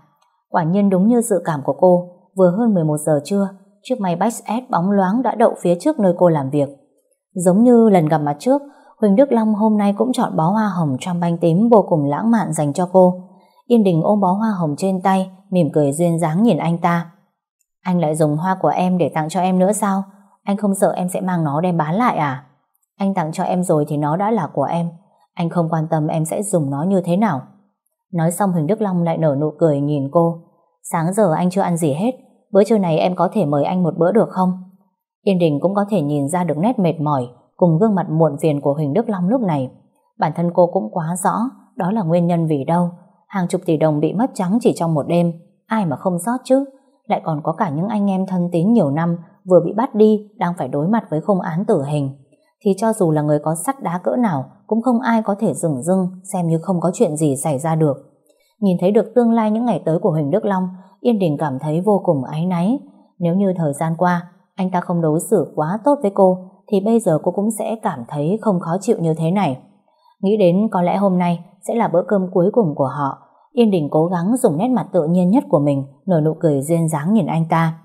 Quả nhiên đúng như dự cảm của cô, vừa hơn 11 giờ trưa, chiếc máy Bách S bóng loáng đã đậu phía trước nơi cô làm việc. Giống như lần gặp mặt trước, Huỳnh Đức Long hôm nay cũng chọn bó hoa hồng trong banh tím vô cùng lãng mạn dành cho cô. Yên Đình ôm bó hoa hồng trên tay, mỉm cười duyên dáng nhìn anh ta. Anh lại dùng hoa của em để tặng cho em nữa sao? Anh không sợ em sẽ mang nó đem bán lại à? Anh tặng cho em rồi thì nó đã là của em. Anh không quan tâm em sẽ dùng nó như thế nào. Nói xong Huỳnh Đức Long lại nở nụ cười nhìn cô. Sáng giờ anh chưa ăn gì hết. Bữa trưa này em có thể mời anh một bữa được không? Yên Đình cũng có thể nhìn ra được nét mệt mỏi cùng gương mặt muộn phiền của Huỳnh Đức Long lúc này. Bản thân cô cũng quá rõ đó là nguyên nhân vì đâu. Hàng chục tỷ đồng bị mất trắng chỉ trong một đêm. Ai mà không sót chứ? Lại còn có cả những anh em thân tín nhiều năm vừa bị bắt đi đang phải đối mặt với khung án tử hình. Thì cho dù là người có sắt đá cỡ nào cũng không ai có thể dừng dưng xem như không có chuyện gì xảy ra được. Nhìn thấy được tương lai những ngày tới của Huỳnh Đức Long, Yên Đình cảm thấy vô cùng áy náy. Nếu như thời gian qua, anh ta không đối xử quá tốt với cô, thì bây giờ cô cũng sẽ cảm thấy không khó chịu như thế này. Nghĩ đến có lẽ hôm nay sẽ là bữa cơm cuối cùng của họ, Yên Đình cố gắng dùng nét mặt tự nhiên nhất của mình, nở nụ cười duyên dáng nhìn anh ta.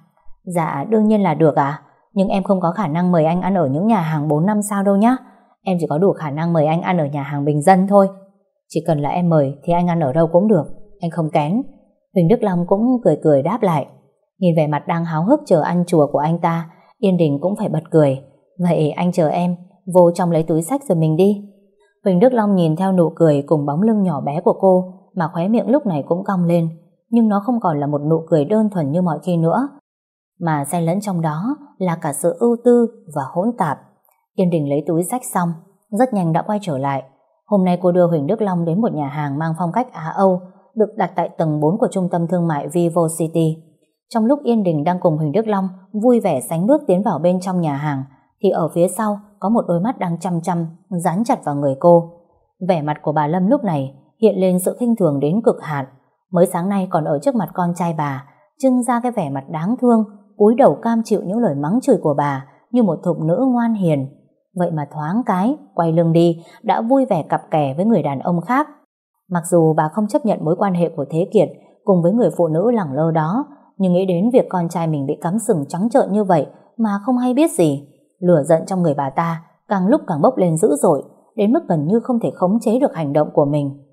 Dạ, đương nhiên là được à, nhưng em không có khả năng mời anh ăn ở những nhà hàng 4 năm sao đâu nhá. Em chỉ có đủ khả năng mời anh ăn ở nhà hàng bình dân thôi. Chỉ cần là em mời thì anh ăn ở đâu cũng được, anh không kén. Huỳnh Đức Long cũng cười cười đáp lại. Nhìn vẻ mặt đang háo hức chờ ăn chùa của anh ta, Yên Đình cũng phải bật cười. Vậy anh chờ em, vô trong lấy túi sách rồi mình đi. Huỳnh Đức Long nhìn theo nụ cười cùng bóng lưng nhỏ bé của cô mà khóe miệng lúc này cũng cong lên. Nhưng nó không còn là một nụ cười đơn thuần như mọi khi nữa. Mà xen lẫn trong đó là cả sự ưu tư và hỗn tạp. Yên Đình lấy túi sách xong, rất nhanh đã quay trở lại. Hôm nay cô đưa Huỳnh Đức Long đến một nhà hàng mang phong cách Á Âu được đặt tại tầng 4 của trung tâm thương mại Vivo City. Trong lúc Yên Đình đang cùng Huỳnh Đức Long vui vẻ sánh bước tiến vào bên trong nhà hàng, thì ở phía sau có một đôi mắt đang chăm chăm dán chặt vào người cô. Vẻ mặt của bà Lâm lúc này hiện lên sự khinh thường đến cực hạn. Mới sáng nay còn ở trước mặt con trai bà, trưng ra cái vẻ mặt đáng thương, cúi đầu cam chịu những lời mắng chửi của bà như một thục nữ ngoan hiền. Vậy mà thoáng cái, quay lưng đi, đã vui vẻ cặp kè với người đàn ông khác. Mặc dù bà không chấp nhận mối quan hệ của Thế Kiệt cùng với người phụ nữ lẳng lơ đó, nhưng nghĩ đến việc con trai mình bị cắm sừng trắng trợn như vậy mà không hay biết gì. Lửa giận trong người bà ta càng lúc càng bốc lên dữ dội, đến mức gần như không thể khống chế được hành động của mình.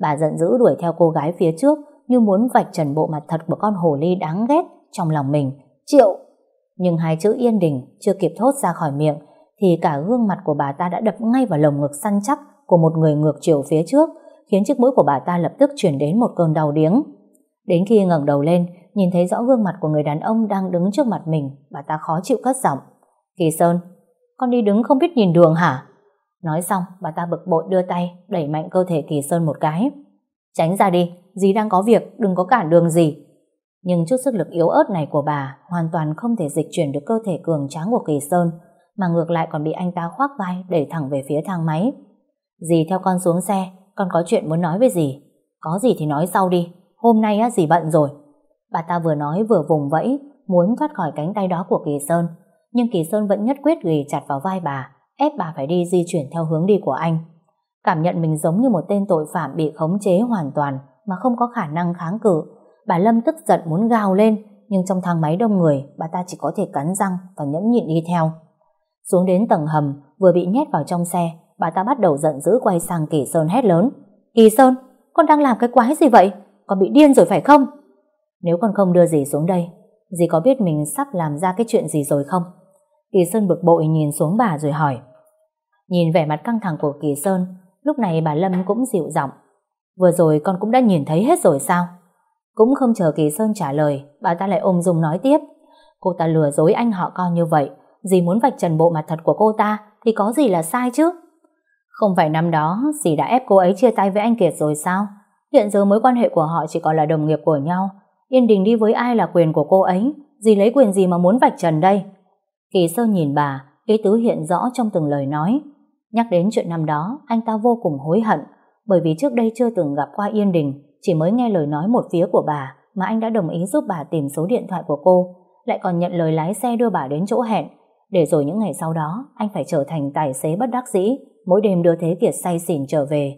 Bà giận dữ đuổi theo cô gái phía trước như muốn vạch trần bộ mặt thật của con hồ ly đáng ghét trong lòng mình. Triệu! Nhưng hai chữ yên đình chưa kịp thốt ra khỏi miệng thì cả gương mặt của bà ta đã đập ngay vào lồng ngực săn chắc của một người ngược chiều phía trước khiến chiếc mũi của bà ta lập tức chuyển đến một cơn đau điếng. Đến khi ngẩng đầu lên nhìn thấy rõ gương mặt của người đàn ông đang đứng trước mặt mình bà ta khó chịu cất giọng Kỳ Sơn, con đi đứng không biết nhìn đường hả? Nói xong bà ta bực bội đưa tay đẩy mạnh cơ thể Kỳ Sơn một cái Tránh ra đi, dì đang có việc, đừng có cản đường gì nhưng chút sức lực yếu ớt này của bà hoàn toàn không thể dịch chuyển được cơ thể cường tráng của Kỳ Sơn, mà ngược lại còn bị anh ta khoác vai đẩy thẳng về phía thang máy. Dì theo con xuống xe, con có chuyện muốn nói với dì. Có gì thì nói sau đi, hôm nay á dì bận rồi. Bà ta vừa nói vừa vùng vẫy, muốn thoát khỏi cánh tay đó của Kỳ Sơn, nhưng Kỳ Sơn vẫn nhất quyết ghi chặt vào vai bà, ép bà phải đi di chuyển theo hướng đi của anh. Cảm nhận mình giống như một tên tội phạm bị khống chế hoàn toàn mà không có khả năng kháng cự, Bà Lâm tức giận muốn gào lên, nhưng trong thang máy đông người, bà ta chỉ có thể cắn răng và nhẫn nhịn đi theo. Xuống đến tầng hầm, vừa bị nhét vào trong xe, bà ta bắt đầu giận dữ quay sang Kỳ Sơn hét lớn. Kỳ Sơn, con đang làm cái quái gì vậy? Con bị điên rồi phải không? Nếu con không đưa gì xuống đây, dì có biết mình sắp làm ra cái chuyện gì rồi không? Kỳ Sơn bực bội nhìn xuống bà rồi hỏi. Nhìn vẻ mặt căng thẳng của Kỳ Sơn, lúc này bà Lâm cũng dịu giọng. Vừa rồi con cũng đã nhìn thấy hết rồi sao? Cũng không chờ Kỳ Sơn trả lời, bà ta lại ôm dùng nói tiếp. Cô ta lừa dối anh họ con như vậy, dì muốn vạch trần bộ mặt thật của cô ta thì có gì là sai chứ? Không phải năm đó dì đã ép cô ấy chia tay với anh Kiệt rồi sao? Hiện giờ mối quan hệ của họ chỉ còn là đồng nghiệp của nhau. Yên Đình đi với ai là quyền của cô ấy, dì lấy quyền gì mà muốn vạch trần đây? Kỳ Sơn nhìn bà, ý tứ hiện rõ trong từng lời nói. Nhắc đến chuyện năm đó, anh ta vô cùng hối hận, bởi vì trước đây chưa từng gặp qua Yên Đình, chỉ mới nghe lời nói một phía của bà mà anh đã đồng ý giúp bà tìm số điện thoại của cô, lại còn nhận lời lái xe đưa bà đến chỗ hẹn, để rồi những ngày sau đó anh phải trở thành tài xế bất đắc dĩ, mỗi đêm đưa Thế Kiệt say xỉn trở về.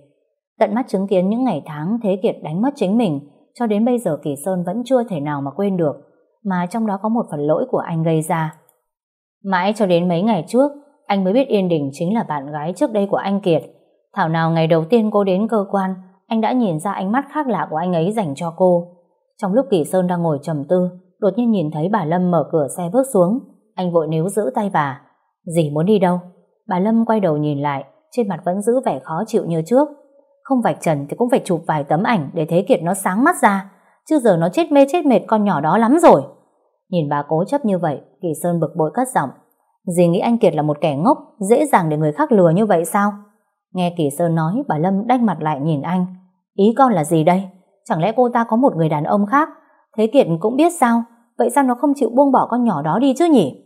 Tận mắt chứng kiến những ngày tháng Thế Kiệt đánh mất chính mình, cho đến bây giờ Kỳ Sơn vẫn chưa thể nào mà quên được, mà trong đó có một phần lỗi của anh gây ra. Mãi cho đến mấy ngày trước, anh mới biết Yên Đình chính là bạn gái trước đây của anh Kiệt. Thảo nào ngày đầu tiên cô đến cơ quan, anh đã nhìn ra ánh mắt khác lạ của anh ấy dành cho cô. Trong lúc Kỳ Sơn đang ngồi trầm tư, đột nhiên nhìn thấy bà Lâm mở cửa xe bước xuống. Anh vội níu giữ tay bà. Dì muốn đi đâu? Bà Lâm quay đầu nhìn lại, trên mặt vẫn giữ vẻ khó chịu như trước. Không vạch trần thì cũng phải chụp vài tấm ảnh để thấy Kiệt nó sáng mắt ra. Chứ giờ nó chết mê chết mệt con nhỏ đó lắm rồi. Nhìn bà cố chấp như vậy, Kỳ Sơn bực bội cất giọng. Dì nghĩ anh Kiệt là một kẻ ngốc, dễ dàng để người khác lừa như vậy sao? Nghe Kỳ Sơn nói, bà Lâm đanh mặt lại nhìn anh. Ý con là gì đây? Chẳng lẽ cô ta có một người đàn ông khác? Thế Kiệt cũng biết sao? Vậy sao nó không chịu buông bỏ con nhỏ đó đi chứ nhỉ?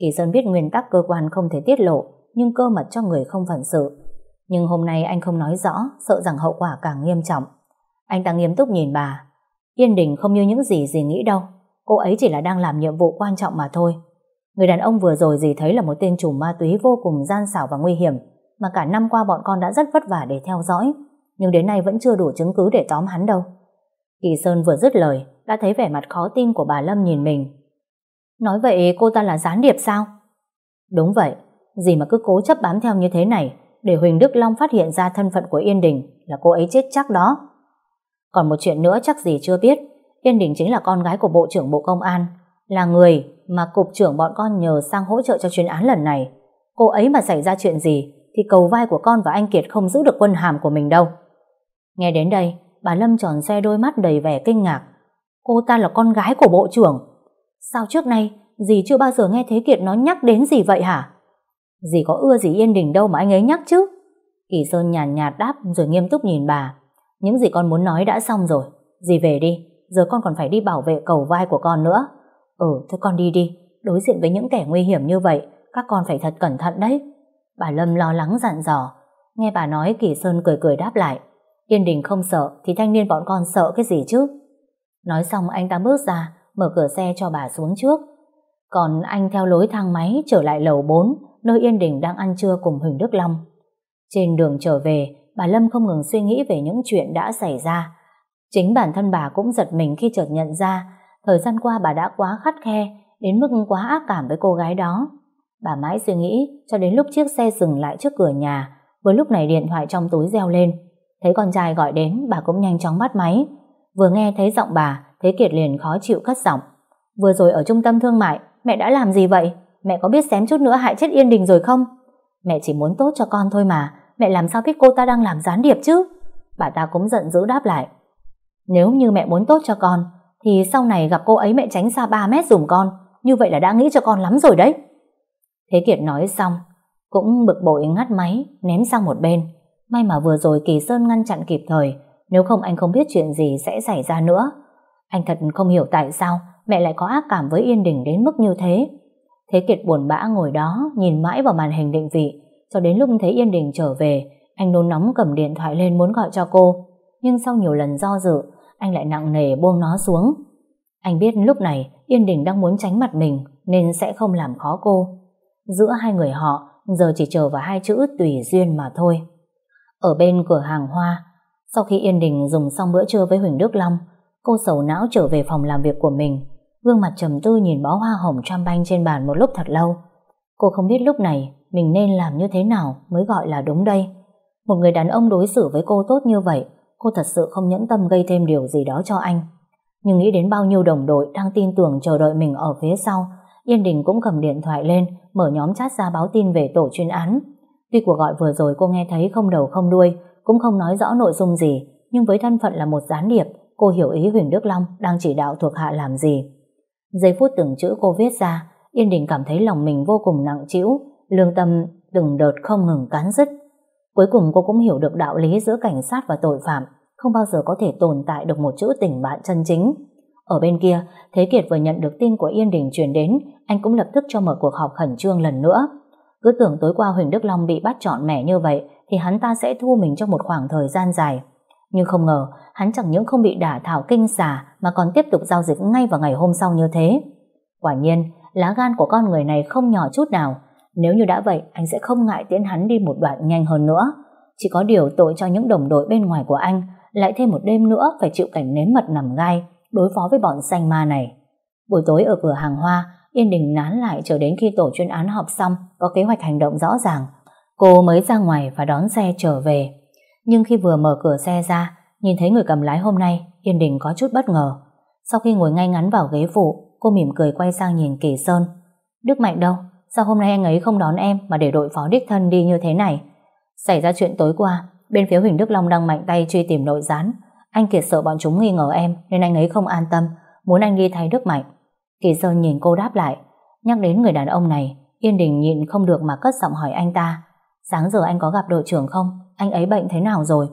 Kỳ Sơn biết nguyên tắc cơ quan không thể tiết lộ, nhưng cơ mật cho người không phận sự. Nhưng hôm nay anh không nói rõ, sợ rằng hậu quả càng nghiêm trọng. Anh ta nghiêm túc nhìn bà. Yên Đình không như những gì dì nghĩ đâu. Cô ấy chỉ là đang làm nhiệm vụ quan trọng mà thôi. Người đàn ông vừa rồi gì thấy là một tên chủ ma túy vô cùng gian xảo và nguy hiểm, mà cả năm qua bọn con đã rất vất vả để theo dõi nhưng đến nay vẫn chưa đủ chứng cứ để tóm hắn đâu. Kỳ Sơn vừa dứt lời, đã thấy vẻ mặt khó tin của bà Lâm nhìn mình. Nói vậy cô ta là gián điệp sao? Đúng vậy, gì mà cứ cố chấp bám theo như thế này, để Huỳnh Đức Long phát hiện ra thân phận của Yên Đình là cô ấy chết chắc đó. Còn một chuyện nữa chắc gì chưa biết, Yên Đình chính là con gái của Bộ trưởng Bộ Công an, là người mà Cục trưởng bọn con nhờ sang hỗ trợ cho chuyên án lần này. Cô ấy mà xảy ra chuyện gì, thì cầu vai của con và anh Kiệt không giữ được quân hàm của mình đâu. Nghe đến đây, bà Lâm tròn xe đôi mắt đầy vẻ kinh ngạc. Cô ta là con gái của bộ trưởng. Sao trước nay, dì chưa bao giờ nghe Thế Kiệt nó nhắc đến gì vậy hả? Dì có ưa gì Yên Đình đâu mà anh ấy nhắc chứ? Kỳ Sơn nhàn nhạt, nhạt đáp rồi nghiêm túc nhìn bà. Những gì con muốn nói đã xong rồi. Dì về đi, giờ con còn phải đi bảo vệ cầu vai của con nữa. Ừ, thôi con đi đi. Đối diện với những kẻ nguy hiểm như vậy, các con phải thật cẩn thận đấy. Bà Lâm lo lắng dặn dò. Nghe bà nói Kỳ Sơn cười cười đáp lại. Yên Đình không sợ thì thanh niên bọn con sợ cái gì chứ? Nói xong anh ta bước ra, mở cửa xe cho bà xuống trước. Còn anh theo lối thang máy trở lại lầu 4 nơi Yên Đình đang ăn trưa cùng Huỳnh Đức Long. Trên đường trở về, bà Lâm không ngừng suy nghĩ về những chuyện đã xảy ra. Chính bản thân bà cũng giật mình khi chợt nhận ra, thời gian qua bà đã quá khắt khe, đến mức quá ác cảm với cô gái đó. Bà mãi suy nghĩ, cho đến lúc chiếc xe dừng lại trước cửa nhà, vừa lúc này điện thoại trong túi reo lên. Thấy con trai gọi đến, bà cũng nhanh chóng bắt máy. Vừa nghe thấy giọng bà, Thế Kiệt liền khó chịu cất giọng. Vừa rồi ở trung tâm thương mại, mẹ đã làm gì vậy? Mẹ có biết xém chút nữa hại chết Yên Đình rồi không? Mẹ chỉ muốn tốt cho con thôi mà, Mẹ làm sao biết cô ta đang làm gián điệp chứ Bà ta cũng giận dữ đáp lại nếu như mẹ muốn tốt cho con Thì sau này gặp cô ấy mẹ tránh xa 3 mét dùm con. Như vậy là đã nghĩ cho con lắm rồi đấy. Thế Kiệt nói xong Cũng bực bội ngắt máy Ném sang một bên. May mà vừa rồi Kỳ Sơn ngăn chặn kịp thời Nếu không anh không biết chuyện gì sẽ xảy ra nữa. Anh thật không hiểu tại sao Mẹ lại có ác cảm với Yên Đình đến mức như thế. Thế Kiệt buồn bã ngồi đó Nhìn mãi vào màn hình định vị cho đến lúc thấy Yên Đình trở về, anh nôn nóng cầm điện thoại lên muốn gọi cho cô. Nhưng sau nhiều lần do dự, anh lại nặng nề buông nó xuống. Anh biết lúc này Yên Đình đang muốn tránh mặt mình nên sẽ không làm khó cô. Giữa hai người họ giờ chỉ chờ vào hai chữ tùy duyên mà thôi. Ở bên cửa hàng hoa, sau khi Yên Đình dùng xong bữa trưa với Huỳnh Đức Long, cô sầu não trở về phòng làm việc của mình. Gương mặt trầm tư nhìn bó hoa hồng trăm banh trên bàn một lúc thật lâu. Cô không biết lúc này mình nên làm như thế nào mới gọi là đúng đây. Một người đàn ông đối xử với cô tốt như vậy, cô thật sự không nhẫn tâm gây thêm điều gì đó cho anh. Nhưng nghĩ đến bao nhiêu đồng đội đang tin tưởng chờ đợi mình ở phía sau, Yên Đình cũng cầm điện thoại lên, mở nhóm chat ra báo tin về tổ chuyên án. Tuy cuộc gọi vừa rồi cô nghe thấy không đầu không đuôi, cũng không nói rõ nội dung gì, nhưng với thân phận là một gián điệp, cô hiểu ý Huỳnh Đức Long đang chỉ đạo thuộc hạ làm gì. Giây phút từng chữ cô viết ra, Yên Đình cảm thấy lòng mình vô cùng nặng trĩu, lương tâm từng đợt không ngừng cán dứt. Cuối cùng cô cũng hiểu được đạo lý giữa cảnh sát và tội phạm không bao giờ có thể tồn tại được một chữ tình bạn chân chính. Ở bên kia, Thế Kiệt vừa nhận được tin của Yên Đình truyền đến, anh cũng lập tức cho mở cuộc họp khẩn trương lần nữa. Cứ tưởng tối qua Huỳnh Đức Long bị bắt trọn mẻ như vậy thì hắn ta sẽ thu mình trong một khoảng thời gian dài. Nhưng không ngờ, hắn chẳng những không bị đả thảo kinh xà mà còn tiếp tục giao dịch ngay vào ngày hôm sau như thế. Quả nhiên, lá gan của con người này không nhỏ chút nào, nếu như đã vậy, anh sẽ không ngại tiến hắn đi một đoạn nhanh hơn nữa. Chỉ có điều tội cho những đồng đội bên ngoài của anh lại thêm một đêm nữa phải chịu cảnh nếm mật nằm gai đối phó với bọn xanh ma này. Buổi tối ở cửa hàng hoa, Yên Đình nán lại chờ đến khi tổ chuyên án họp xong có kế hoạch hành động rõ ràng. Cô mới ra ngoài và đón xe trở về. Nhưng khi vừa mở cửa xe ra, nhìn thấy người cầm lái hôm nay, Yên Đình có chút bất ngờ. Sau khi ngồi ngay ngắn vào ghế phụ, cô mỉm cười quay sang nhìn Kỳ Sơn. Đức Mạnh đâu? Sao hôm nay anh ấy không đón em mà để đội phó đích thân đi như thế này? Xảy ra chuyện tối qua, bên phía Huỳnh Đức Long đang mạnh tay truy tìm nội gián. Anh Kiệt sợ bọn chúng nghi ngờ em nên anh ấy không an tâm, muốn anh đi thay Đức Mạnh. Kỳ Sơn nhìn cô đáp lại, nhắc đến người đàn ông này, Yên Đình nhịn không được mà cất giọng hỏi anh ta. Sáng giờ anh có gặp đội trưởng không? Anh ấy bệnh thế nào rồi?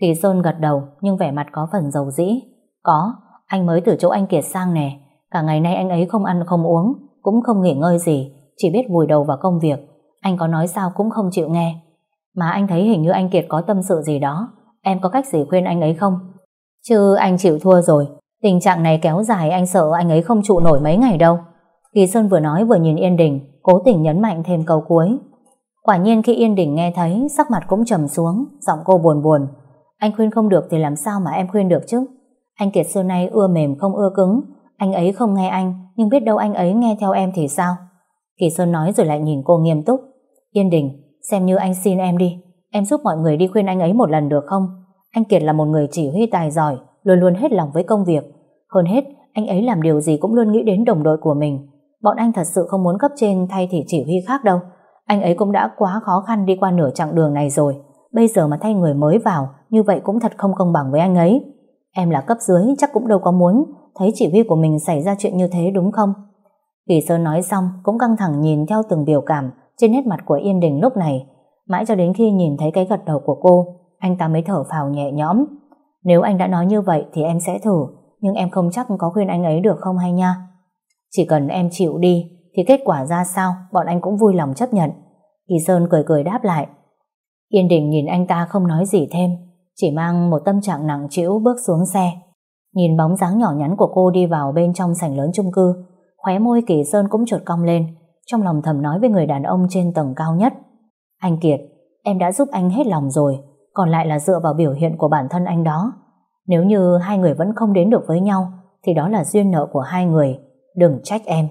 Kỳ Sơn gật đầu nhưng vẻ mặt có phần dầu dĩ. Có, anh mới từ chỗ anh Kiệt sang nè. Cả ngày nay anh ấy không ăn không uống, cũng không nghỉ ngơi gì chỉ biết vùi đầu vào công việc. Anh có nói sao cũng không chịu nghe. Mà anh thấy hình như anh Kiệt có tâm sự gì đó. Em có cách gì khuyên anh ấy không? Chứ anh chịu thua rồi. Tình trạng này kéo dài anh sợ anh ấy không trụ nổi mấy ngày đâu. Kỳ Sơn vừa nói vừa nhìn Yên Đình, cố tình nhấn mạnh thêm câu cuối. Quả nhiên khi Yên Đình nghe thấy, sắc mặt cũng trầm xuống, giọng cô buồn buồn. Anh khuyên không được thì làm sao mà em khuyên được chứ? Anh Kiệt xưa nay ưa mềm không ưa cứng, anh ấy không nghe anh, nhưng biết đâu anh ấy nghe theo em thì sao? Kỳ Sơn nói rồi lại nhìn cô nghiêm túc. Yên Đình, xem như anh xin em đi. Em giúp mọi người đi khuyên anh ấy một lần được không? Anh Kiệt là một người chỉ huy tài giỏi, luôn luôn hết lòng với công việc. Hơn hết, anh ấy làm điều gì cũng luôn nghĩ đến đồng đội của mình. Bọn anh thật sự không muốn cấp trên thay thì chỉ huy khác đâu. Anh ấy cũng đã quá khó khăn đi qua nửa chặng đường này rồi. Bây giờ mà thay người mới vào, như vậy cũng thật không công bằng với anh ấy. Em là cấp dưới chắc cũng đâu có muốn thấy chỉ huy của mình xảy ra chuyện như thế đúng không? Kỳ Sơn nói xong cũng căng thẳng nhìn theo từng biểu cảm trên nét mặt của Yên Đình lúc này. Mãi cho đến khi nhìn thấy cái gật đầu của cô, anh ta mới thở phào nhẹ nhõm. Nếu anh đã nói như vậy thì em sẽ thử, nhưng em không chắc có khuyên anh ấy được không hay nha. Chỉ cần em chịu đi, thì kết quả ra sao, bọn anh cũng vui lòng chấp nhận. Kỳ Sơn cười cười đáp lại. Yên Đình nhìn anh ta không nói gì thêm, chỉ mang một tâm trạng nặng trĩu bước xuống xe. Nhìn bóng dáng nhỏ nhắn của cô đi vào bên trong sảnh lớn chung cư, Khóe môi Kỳ Sơn cũng trượt cong lên trong lòng thầm nói với người đàn ông trên tầng cao nhất. Anh Kiệt, em đã giúp anh hết lòng rồi, còn lại là dựa vào biểu hiện của bản thân anh đó. Nếu như hai người vẫn không đến được với nhau, thì đó là duyên nợ của hai người, đừng trách em.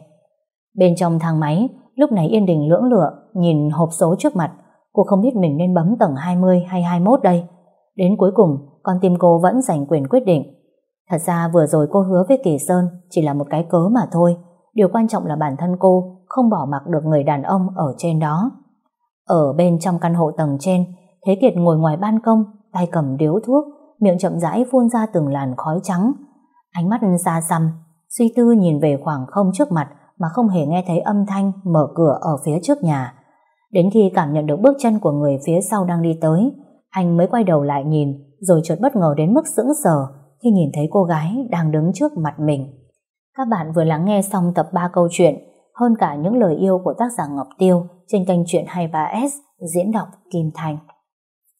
Bên trong thang máy, lúc này Yên Đình lưỡng lựa, nhìn hộp số trước mặt, cô không biết mình nên bấm tầng 20 hay 21 đây. Đến cuối cùng, con tim cô vẫn giành quyền quyết định. Thật ra vừa rồi cô hứa với Kỳ Sơn chỉ là một cái cớ mà thôi. Điều quan trọng là bản thân cô không bỏ mặc được người đàn ông ở trên đó. Ở bên trong căn hộ tầng trên, Thế Kiệt ngồi ngoài ban công, tay cầm điếu thuốc, miệng chậm rãi phun ra từng làn khói trắng. Ánh mắt xa xăm, suy tư nhìn về khoảng không trước mặt mà không hề nghe thấy âm thanh mở cửa ở phía trước nhà. Đến khi cảm nhận được bước chân của người phía sau đang đi tới, anh mới quay đầu lại nhìn, rồi chợt bất ngờ đến mức sững sờ khi nhìn thấy cô gái đang đứng trước mặt mình. Các bạn vừa lắng nghe xong tập 3 câu chuyện hơn cả những lời yêu của tác giả Ngọc Tiêu trên kênh truyện 23S diễn đọc Kim Thành.